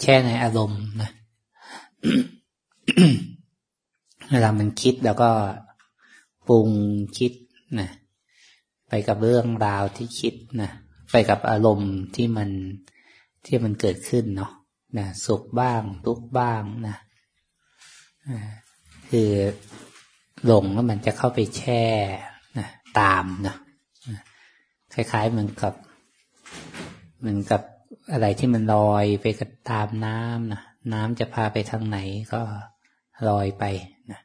แช่ในอารมณ์นะเวลามันคิดแล้วก็ปรุงคิดนะไปกับเรื่องราวที่คิดนะไปกับอารมณ์ที่มันที่มันเกิดขึ้นเนาะนะสุขบ้าง ทุกบ้างนะคือ ลงแล้วมันจะเข้าไปแช่นะตามนะคล้ายๆเหมือนกับเหมือนกับอะไรที่มันลอยไปกับตามน้ำนะน้ำจะพาไปทางไหนก็ลอยไปนะ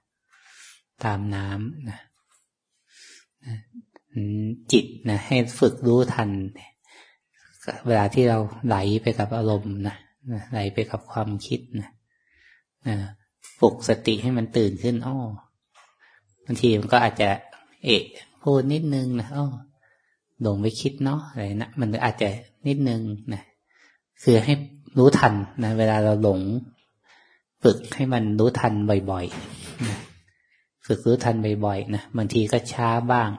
ตามน้ำนะจิตนะให้ฝึกรู้ทัน เวลาที่เราไหลไปกับอารมณ์นะไหลไปกับความคิดนะปลุกสติให้มันตื่นขึ้นอ้อางทีมันก็อาจจะ เอะพูดนิดนึงนะอ้อหลงไปคิดเนาะอะไรนะมันอาจจะนิดนึงนะคือให้รู้ทันนะเวลาเราหลง ฝึกให้มันรู้ทันบ่อยๆนะฝึกรู้ทันบ่อยๆนะบางทีก็ช้าบ้าง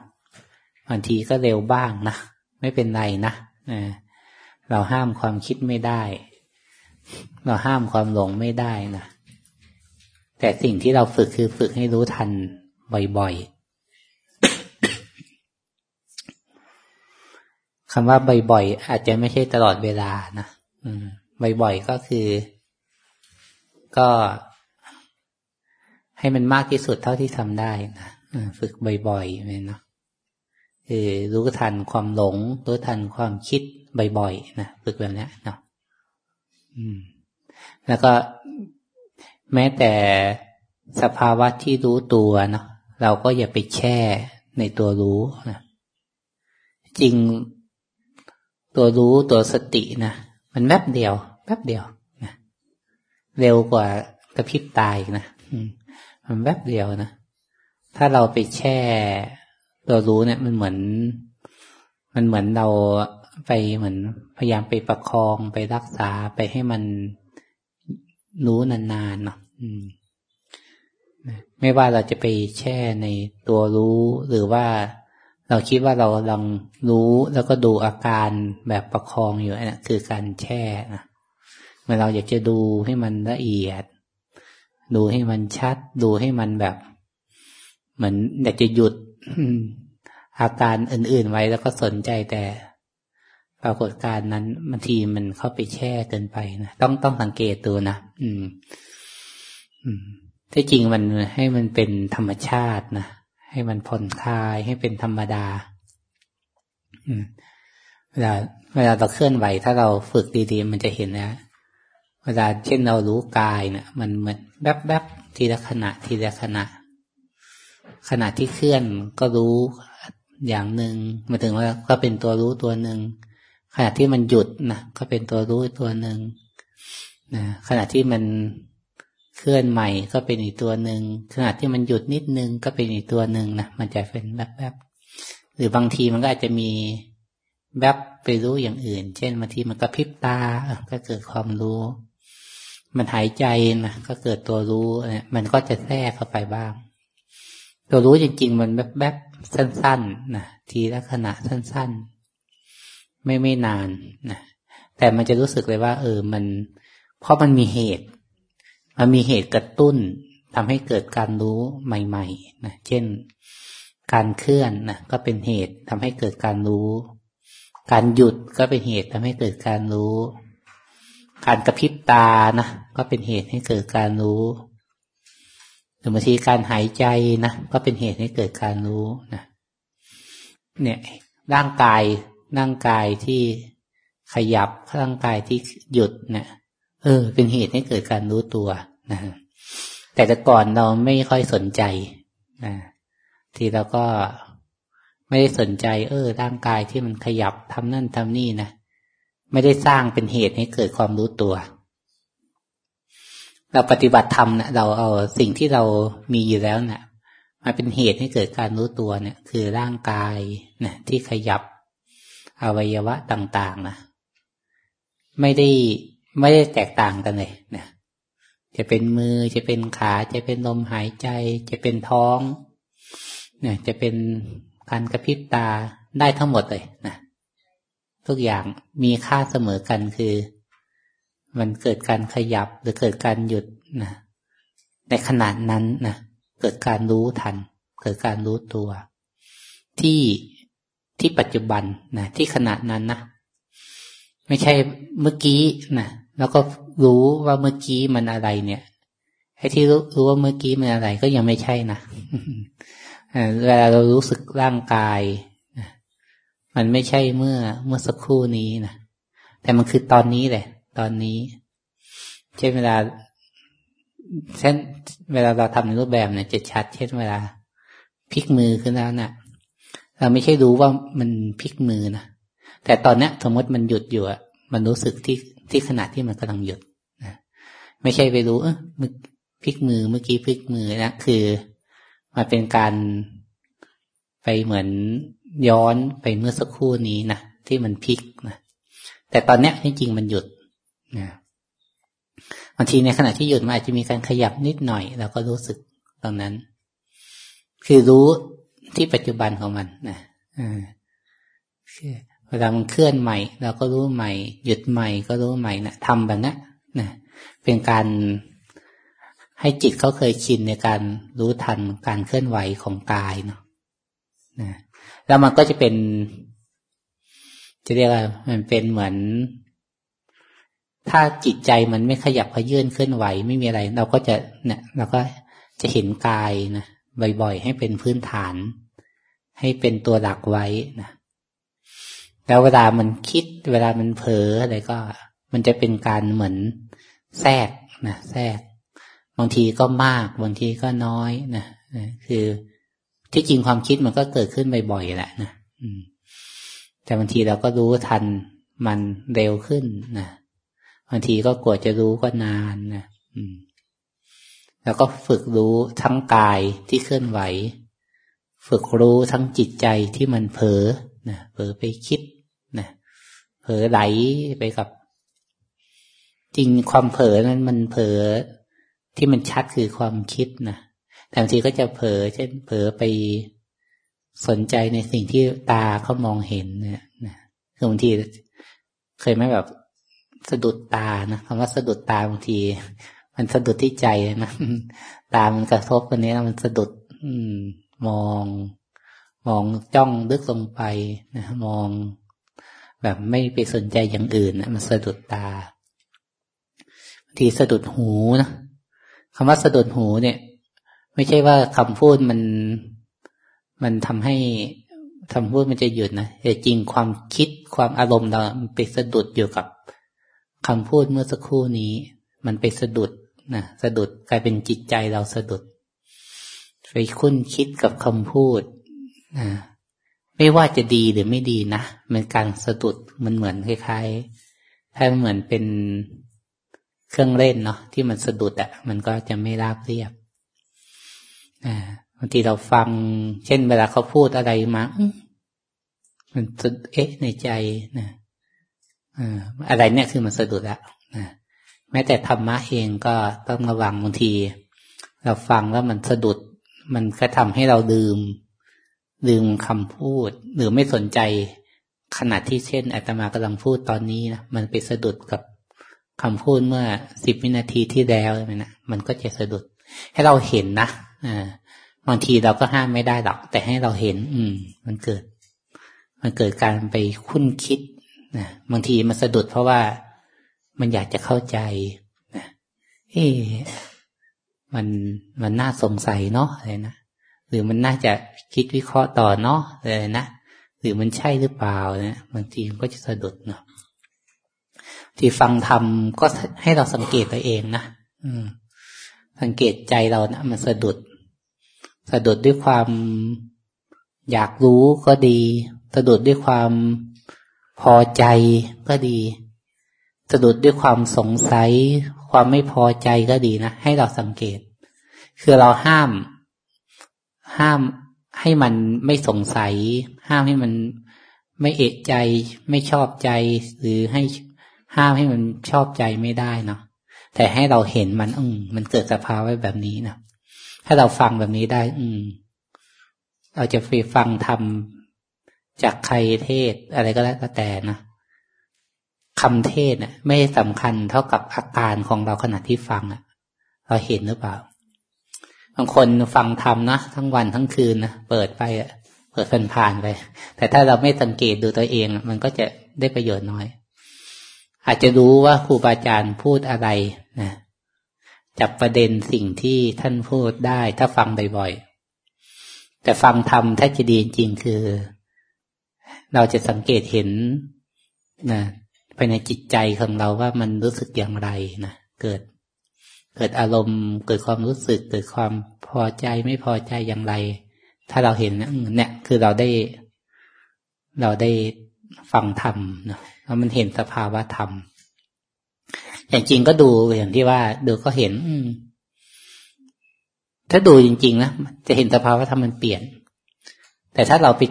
บางทีก็เร็วบ้างนะไม่เป็นไรนะเราห้ามความคิดไม่ได้ เราห้ามความหลงไม่ได้นะแต่สิ่งที่เราฝึกคือฝึกให้รู้ทัน บ่อยๆคำว่าบ่อยๆอาจจะไม่ใช่ตลอดเวลานะบ่อยๆก็คือ ก็ให้มันมากที่สุดเท่าที่ทำได้นะฝึกบ่อยๆเนาะคือรู้ทันความหลง รู้ทันความคิดบ่อยๆนะฝึกแบบนี้เนาะแล้วก็แม้แต่สภาวะที่รู้ตัวเนาะ เราก็อย่าไปแช่ในตัวรู้นะจริงตัวรู้ตัวสตินะมันแป๊บเดียวแป๊บเดียวนะเร็วกว่ากระพริบตายนะมันแป๊บเดียวนะถ้าเราไปแช่ตัวรู้เนี่ย มันเหมือน มันเหมือนเราไปเหมือน พยายามไปประคองไปรักษาไปให้มันรู้นานๆเนาะ ไม่ว่าเราจะไปแช่ในตัวรู้หรือว่าเราคิดว่าเราลองรู้แล้วก็ดูอาการแบบประคองอยู่นี่คือการแช่นะเมื่อเราอยากจะดูให้มันละเอียด ดูให้มันชัด ดูให้มันแบบ เหมือนอยากจะหยุดอาการอื่น ๆไว้แล้วก็สนใจแต่ปรากฏการณ์นั้นบางทีมันเข้าไปแช่เกินไปนะต้องต้องสังเกตตัวนะอืม อืม ที่จริงมันให้มันเป็นธรรมชาตินะให้มันผ่อนคลายให้เป็นธรรมดาเวลาเวลาเราเคลื่อนไหวถ้าเราฝึกดีๆ มันจะเห็นนะเวลาเช่นเรารู้กายเนะี่ยมันเหมือนแป๊บๆทีละขณะทีละขณะ ขณะที่เคลื่อนก็รู้อย่างหนึ่งมาถึงว่าก็เป็นตัวรู้ตัวหนึ่งขณะที่มันหยุดนะก็เป็นตัวรู้ตัวหนึ่งนะขณะที่มัน เคลื่อนใหม่ก็เป็นอีกตัวหนึ่งขณะที่มันหยุดนิดนึงก็เป็นอีกตัวหนึ่งนะมันจะเป็นแบบแบบหรือบางทีมันก็อาจจะมีแบบไปรู้อย่างอื่น เช่นบางทีมันกระพริบตาก็เกิดความรู้ มันหายใจนะก็เกิดตัวรู้เนี่ยมันก็จะแทรกเข้าไปบ้าง ตัวรู้จริง ๆ มันแบบแบบสั้นๆนะทีละขณะสั้น ๆ ไม่ไม่นานนะแต่มันจะรู้สึกเลยว่า เออมัน เพราะมันมีเหตุ มันมีเหตุกระตุ้นทำให้เกิดการรู้ใหม่ๆนะเช่น การเคลื่อนนะก็เป็นเหตุทำให้เกิดการรู้ การหยุดก็เป็นเหตุทำให้เกิดการรู้ การกระพริบตานะก็เป็นเหตุให้เกิดการรู้หรือบางทีการหายใจนะก็เป็นเหตุให้เกิดการรู้นะเนี่ย ร่างกายร่างกายที่ขยับร่างกายที่หยุดเนะี่ย เออ เป็นเหตุให้เกิดการรู้ตัวนะแต่แต่ก่อนเราไม่ค่อยสนใจนะที่เราก็ไม่ได้สนใจ เออ ร่างกายที่มันขยับทำนั่นทำนี่นะไม่ได้สร้างเป็นเหตุให้เกิดความรู้ตัว เราปฏิบัติธรรมนะเราเอาสิ่งที่เรามีอยู่แล้วเนะี่ยมาเป็นเหตุให้เกิดการรู้ตัวเนี่ย คือร่างกายนะที่ขยับอวัยวะต่าง ๆนะไม่ได้ ไม่ได้แตกต่างกันเลยนะจะเป็นมือจะเป็นขาจะเป็นลมหายใจ จะเป็นท้องเนี่ยจะเป็นการกระพริบตาได้ทั้งหมดเลยนะทุกอย่างมีค่าเสมอกันคือ มันเกิดการขยับหรือเกิดการหยุดนะในขนาดนั้นนะเกิดการรู้ทัน เกิดการรู้ตัว ที่ที่ปัจจุบันนะที่ขนาดนั้นนะไม่ใช่เมื่อกี้นะ แล้วก็รู้ว่าเมื่อกี้มันอะไรเนี่ยไอ้ที่รู้ว่าเมื่อกี้มันอะไรก็ยังไม่ใช่นะเวลาเรารู้สึกร่างกายมันไม่ใช่เมื่อเมื่อสักครู่นี้นะแต่มันคือตอนนี้แหละ ตอนนี้เช่นเวลาเช่นเวลาเราทำในรูปแบบเนี่ยจะชัด เช่นเวลาพลิกมือขึ้นแล้วเนะ่ะ เราไม่ใช่รู้ว่ามันพลิกมือนะแต่ตอนเนี้ยสมมติมันหยุดอยู่อะมันรู้สึกที่ ที่ขณะที่มันกำลังหยุดนะไม่ใช่ไปรู้เออมือพลิกมือเมื่อกี้พลิกมือนะคือมันเป็นการไปเหมือนย้อนไปเมื่อสักครู่นี้นะที่มันพลิกนะแต่ตอนเนี้ยจริงมันหยุดนะบางทีในขณะที่หยุดมันอาจจะมีการขยับนิดหน่อยเราก็รู้สึกตรงนั้น คือรู้ที่ปัจจุบันของมันนะเวลามันเคลื่อนใหม่ เราก็รู้ใหม่ หยุดใหม่ก็รู้ใหม่นะทำแบบนี้นะเป็นการให้จิตเขาเคยชินในการรู้ทันการเคลื่อนไหวของกายเนาะนะแล้วมันก็จะเป็น จะเรียกว่ามันเป็นเหมือน ถ้าจิตใจมันไม่ขยับขยื่นเคลื่อนไหวไม่มีอะไร เราก็จะเนี่ยเราก็จะเห็นกายนะบ่อยๆ ให้เป็นพื้นฐาน ให้เป็นตัวหลักไว้นะ แล้วเวลามันคิดเวลามันเผลออะไรก็ มันจะเป็นการเหมือนแทรกนะแทรก บางทีก็มากบางทีก็น้อยนะคือที่จริงความคิดมันก็เกิดขึ้นบ่อยๆแหละนะแต่บางทีเราก็รู้ทันมันเร็วขึ้นนะบางทีก็กว่าจะรู้ก็นานนะแล้วก็ฝึกรู้ทั้งกายที่เคลื่อนไหว ฝึกรู้ทั้งจิตใจที่มันเผลอนะเผลอไปคิด เผลอไหลไปกับ จริงความเผลอนั้นมันเผลอที่มันชัดคือความคิดนะแต่บางทีก็จะเผลอเช่นเผลอไปสนใจในสิ่งที่ตาเขามองเห็นเนี่ยนะคือบางทีเคยไหมแบบสะดุดตานะคำว่าสะดุดตาบางที มันสะดุดที่ใจนะตามันกระทบกันนี้มันสะดุด อืม มอง มองจ้องลึกลงไปนะมอง แบบไม่ไปสนใจอย่างอื่นนะมันสะดุดตาบางทีสะดุดหูนะคำว่าสะดุดหูเนี่ย ไม่ใช่ว่าคำพูดมันมันทำให้คำพูดมันจะหยุดนะแต่จริงความคิดความอารมณ์เราไปสะดุดอยู่กับคำพูดเมื่อสักครู่นี้ มันไปสะดุดนะสะดุดกลายเป็นจิตใจเราสะดุดไปคุ้นคิดกับคำพูดนะ ไม่ว่าจะดีหรือไม่ดีนะมันการสะดุดมันเหมือนคล้ายๆ ถ้าเหมือนเป็นเครื่องเล่นเนาะที่มันสะดุดอะ่ะ มันก็จะไม่ราบเรียบอ่าบางทีเราฟัง เช่น เวลาเขาพูดอะไรมามันสะเอ๊ะในใจนะอ่าอะไรเนี่ยคือมันสะดุดละนะแม้แต่ธรรมะเองก็ต้องระวังบางที เราฟังแล้วมันสะดุด มันก็ทำให้เราลืม ลืมคำพูด หรือไม่สนใจขณะที่เช่นอาตมากำลังพูดตอนนี้นะมันไปสะดุดกับคำพูดเมื่อสิบวินาทีที่แล้วใช่ไหมนะมันก็จะสะดุด ให้เราเห็นนะอ่าบางทีเราก็ห้ามไม่ได้หรอก แต่ให้เราเห็น อืม มันเกิด มันเกิดการไปคุ้นคิดนะบางทีมันสะดุดเพราะว่ามันอยากจะเข้าใจนะเอ๊มันมันน่าสงสัยเนาะอะไรนะ รือมันน่าจะคิดวิเคราะห์ต่อเนาะอะไรนะหรือมันใช่หรือเปล่าเนะบางทีมันก็จะสะดุดเนาะที่ฟังธรรมก็ให้เราสังเกตตัวเองนะอืม สังเกตใจเรานะมันสะดุด สะดุดด้วยความอยากรู้ก็ดี สะดุดด้วยความพอใจก็ดี สะดุดด้วยความสงสัย ความไม่พอใจก็ดีนะให้เราสังเกต คือเราห้าม ห้ามให้มันไม่สงสัย ห้ามให้มันไม่เอะใจ ไม่ชอบใจ หรือให้ห้ามให้มันชอบใจไม่ได้เนาะแต่ให้เราเห็นมัน อืมมันเกิดสภาวะแบบนี้นะถ้าเราฟังแบบนี้ได้ อืม เราจะไปฟังทำจากใครเทศ อะไรก็แล้วแต่นะคำเทศนะ่ยไม่สำคัญเท่ากับอาการของเราขณะที่ฟังอะเราเห็นหรือเปล่า บางคนฟังทำนะทั้งวันทั้งคืนนะเปิดไปอะเปิดผ่านไป แต่ถ้าเราไม่สังเกตดูตัวเอง มันก็จะได้ประโยชน์น้อย อาจจะรู้ว่าครูบาอาจารย์พูดอะไรนะจับประเด็นสิ่งที่ท่านพูดได้ ถ้าฟังบ่อยๆแต่ฟังทำถ้าจะดีจริงคือ เราจะสังเกตเห็นนะภายในจิตใจของเราว่ามันรู้สึกอย่างไรนะเกิด เกิดอารมณ์ เกิดความรู้สึก เกิดความพอใจไม่พอใจอย่างไร ถ้าเราเห็นเนี่ย คือเราได้ เราได้ฟังธรรมเนาะแล้วมันเห็นสภาวะธรรมอย่างจริงก็ดูอย่างที่ว่า ดูก็เห็น อืถ้าดูจริงๆนะจะเห็นสภาวะธรรมมันเปลี่ยน แต่ถ้าเราไป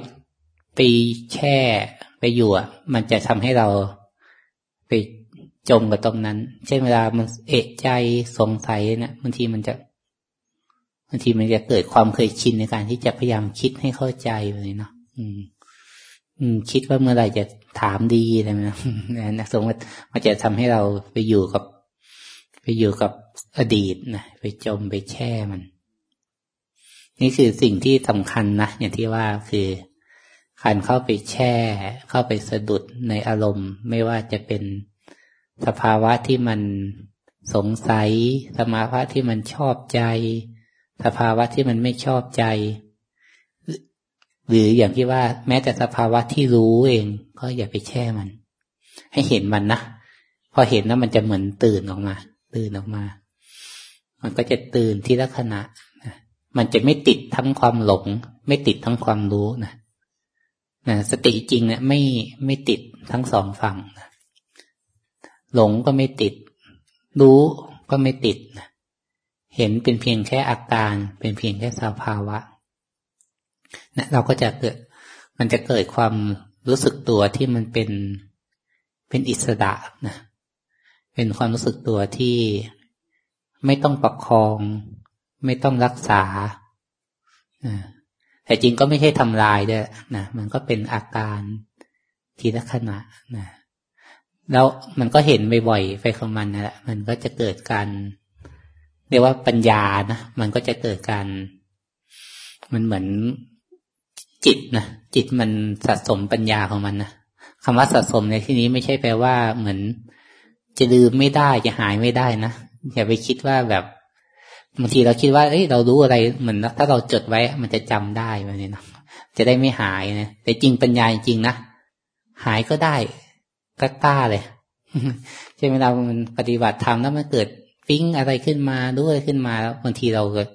ไปแช่ไปอยู่อะ มันจะทำให้เราไป จมกับตรงนั้น เช่นเวลามันเอะใจสงสัยเนะี่ยบางทีมันจะบางทีมันจะเกิดความเคยชินในการที่จะพยายามคิดให้เข้าใจเลยเนาะอืม อืม คิดว่าเมื่อไหร่จะถามดีอะไรนะนะสมมติมันจะทำให้เราไปอยู่กับ ไปอยู่กับอดีตนะไปจมไปแช่มัน นี่คือสิ่งที่สำคัญนะอย่างที่ว่าคือการเข้าไปแช่ เข้าไปสะดุดในอารมณ์ ไม่ว่าจะเป็น สภาวะที่มันสงสัย สภาวะที่มันชอบใจ สภาวะที่มันไม่ชอบใจ หรืออย่างที่ว่าแม้แต่สภาวะที่รู้เอง ก็อย่าไปแช่มัน ให้เห็นมันนะพอเห็นแล้วมันจะเหมือนตื่นออกมา ตื่นออกมา มันก็จะตื่นที่ลักษณะมันจะไม่ติดทั้งความหลง ไม่ติดทั้งความรู้นะนะสติจริงเนี่ยไม่ไม่ติดทั้งสองฝั่งนะ หลงก็ไม่ติด รู้ก็ไม่ติด เห็นเป็นเพียงแค่อาการ เป็นเพียงแค่สภาวะนะเราก็จะเกิด มันจะเกิดความรู้สึกตัวที่มันเป็นเป็นอิสระนะเป็นความรู้สึกตัวที่ไม่ต้องประคอง ไม่ต้องรักษาแต่จริงก็ไม่ใช่ทำลายด้วยนะมันก็เป็นอาการทีละขณะนะ แล้วมันก็เห็นบ่อยๆไปของมันนะมันก็จะเกิดการเรียกว่าปัญญานะมันก็จะเกิดการ มันเหมือนจิตนะจิตมันสะสมปัญญาของมันนะคำว่าสะสมในที่นี้ไม่ใช่แปลว่าเหมือน จะลืมไม่ได้จะหายไม่ได้นะอย่าไปคิดว่าแบบบางทีเราคิดว่าเอ้ยเรารู้อะไรเหมือนถ้าเราจดไว้ มันจะจำได้แบบนี้นะจะได้ไม่หายนะแต่จริงปัญญาจริงนะหายก็ได้ ก็กล้าเลยใช่ไหมเรามันปฏิบัติธรรมแล้วมันเกิดฟิ้งอะไรขึ้นมาด้วยขึ้นมาแล้วบางทีเราเกิด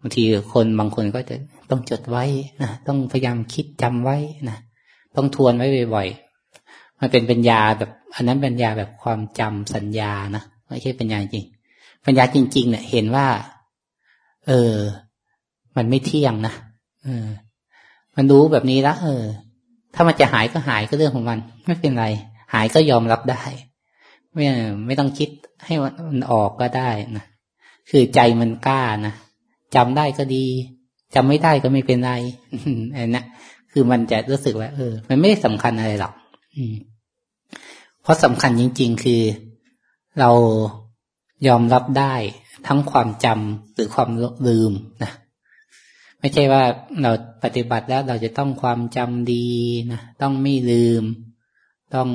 บางทีคนบางคนก็จะต้องจดไว้นะต้องพยายามคิดจำไว้นะต้องทวนไว้บ่อยๆมันเป็นปัญญาแบบอันนั้นปัญญาแบบความจำสัญญานะไม่ใช่ปัญญาจริง ปัญญาจริง ๆ เนี่ย เห็นว่า เออ มันไม่เที่ยงนะเออ มันรู้แบบนี้แล้วเออ ถ้ามันจะหายก็หายก็เรื่องของมัน ไม่เป็นไร หายก็ยอมรับได้ ไม่ไม่ต้องคิดให้มันออกก็ได้นะคือใจมันกล้านะจำได้ก็ดีจำไม่ได้ก็ไม่เป็นไรอันนะคือมันจะรู้สึกว่า เออ มันไม่ได้สำคัญอะไรหรอกเพราะสำคัญจริง ๆ คือเรายอมรับได้ทั้งความจำหรือความลืมนะ ไม่ใช่ว่าเราปฏิบัติแล้วเราจะต้องความจำดีนะต้องไม่ลืม ต้อง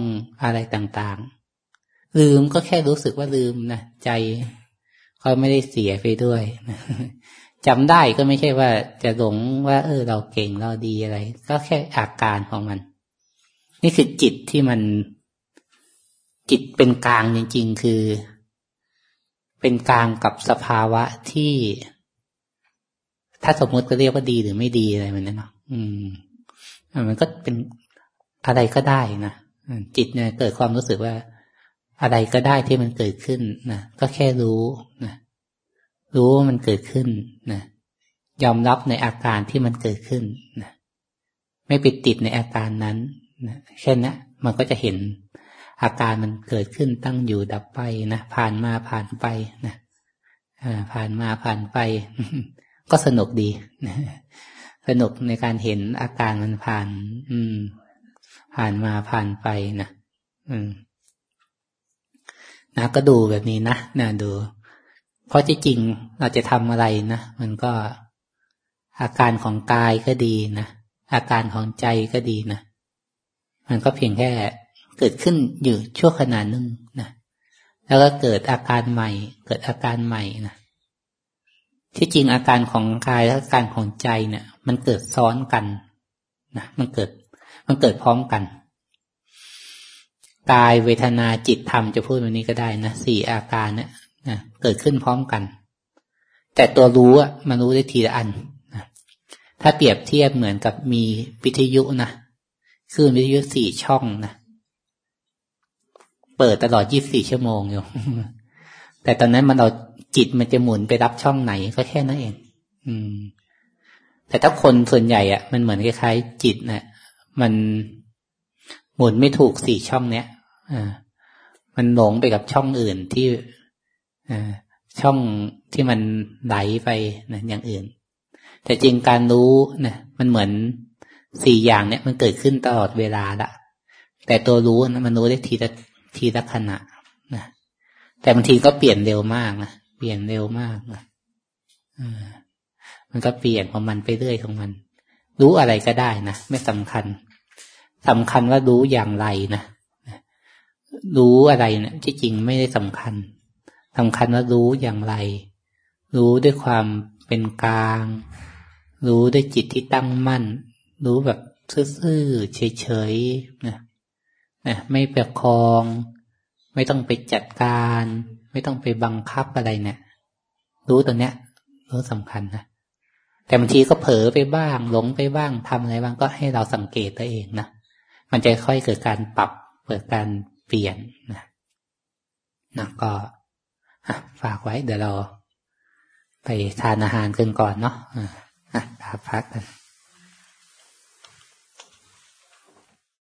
อะไรต่างๆ ลืมก็แค่รู้สึกว่าลืมนะใจเขาไม่ได้เสียไปด้วยจำได้ก็ไม่ใช่ว่าจะหลงว่า เออ เราเก่งเราดีอะไร ก็แค่อาการของมัน นี่คือจิตที่มันจิตเป็นกลางจริงๆ คือ เป็นกลางกับสภาวะที่ ถ้าสมมติก็เรียกว่าดีหรือไม่ดีอะไรมันนั่นเนาะอืมมันก็เป็นอะไรก็ได้นะจิตเนี่ย เกิดความรู้สึกว่า อะไรก็ได้ที่มันเกิดขึ้นนะก็แค่รู้นะรู้ว่ามันเกิดขึ้นนะยอมรับในอาการที่มันเกิดขึ้นนะไม่ไปติดในอาการนั้นนะแค่นี้มันก็จะเห็นอาการมันเกิดขึ้นตั้งอยู่ดับไปนะผ่านมาผ่านไปนะผ่านมาผ่านไป ก็สนุกดี สนุกในการเห็นอาการมันผ่าน อืม ผ่านมาผ่านไปนะอืมนะก็ดูแบบนี้นะนะดู เพราะที่จริงเราจะทำอะไรนะ มันก็อาการของกายก็ดีนะ อาการของใจก็ดีนะ มันก็เพียงแค่เกิดขึ้นอยู่ชั่วขณะหนึ่งนะ แล้วก็เกิดอาการใหม่ เกิดอาการใหม่นะ ที่จริงอาการของกายและอาการของใจเนี่ย มันเกิดซ้อนกันนะมันเกิด มันเกิดพร้อมกันกายเวทนาจิตธรรมจะพูดแบบนี้ก็ได้นะสี่อาการเนี่ยนะเกิดขึ้นพร้อมกัน แต่ตัวรู้อะมันรู้ได้ทีละอันนะถ้าเปรียบเทียบเหมือนกับมีวิทยุนะคลื่นวิทยุสี่ช่องนะเปิดตลอด24ชั่วโมงอยู่ แต่ตอนนั้นมันเรา จิตมันจะหมุนไปรับช่องไหนก็แค่นั้นเอง อืม แต่ถ้าคนส่วนใหญ่อะมันเหมือนคล้ายๆจิตนะ่ะมันหมุนไม่ถูกสี่ช่องเนี้ยอ่ามันหลงไปกับช่องอื่นที่อ่าช่องที่มันไหลไปนะอย่างอื่น แต่จริงการรู้นะมันเหมือนสี่อย่างเนี่ยมันเกิดขึ้นตลอดเวลาละแต่ตัวรู้นะมันรู้ได้ทีละทีละขณะนะแต่บางทีก็เปลี่ยนเร็วมากนะ ปลี่ยนเร็วมากนะมันก็เปลี่ยนของมันไปเรื่อยของมัน รู้อะไรก็ได้นะไม่สำคัญสำคัญว่ารู้อย่างไรนะรู้อะไรเนะี่ยที่จริงไม่ได้สำคัญสำคัญว่ารู้อย่างไร รู้ด้วยความเป็นกลาง รู้ด้วยจิตที่ตั้งมั่น รู้แบบซื่อๆเฉยๆนะนะไม่ประคอง ไม่ต้องไปจัดการ ไม่ต้องไปบังคับอะไรเนะี่ยรู้ตัวเนี้ยรู้สำคัญนะแต่บางทีก็เผลอไปบ้าง หลงไปบ้างทำอะไรบ้างก็ให้เราสังเกตตัวเองนะมันจะค่อยเกิดการปรับเกิดการเปลี่ยนนะนะก็ฝากไว้เดี๋ยวเราไปทานอาหารกันก่อนเนาะอะพักกัน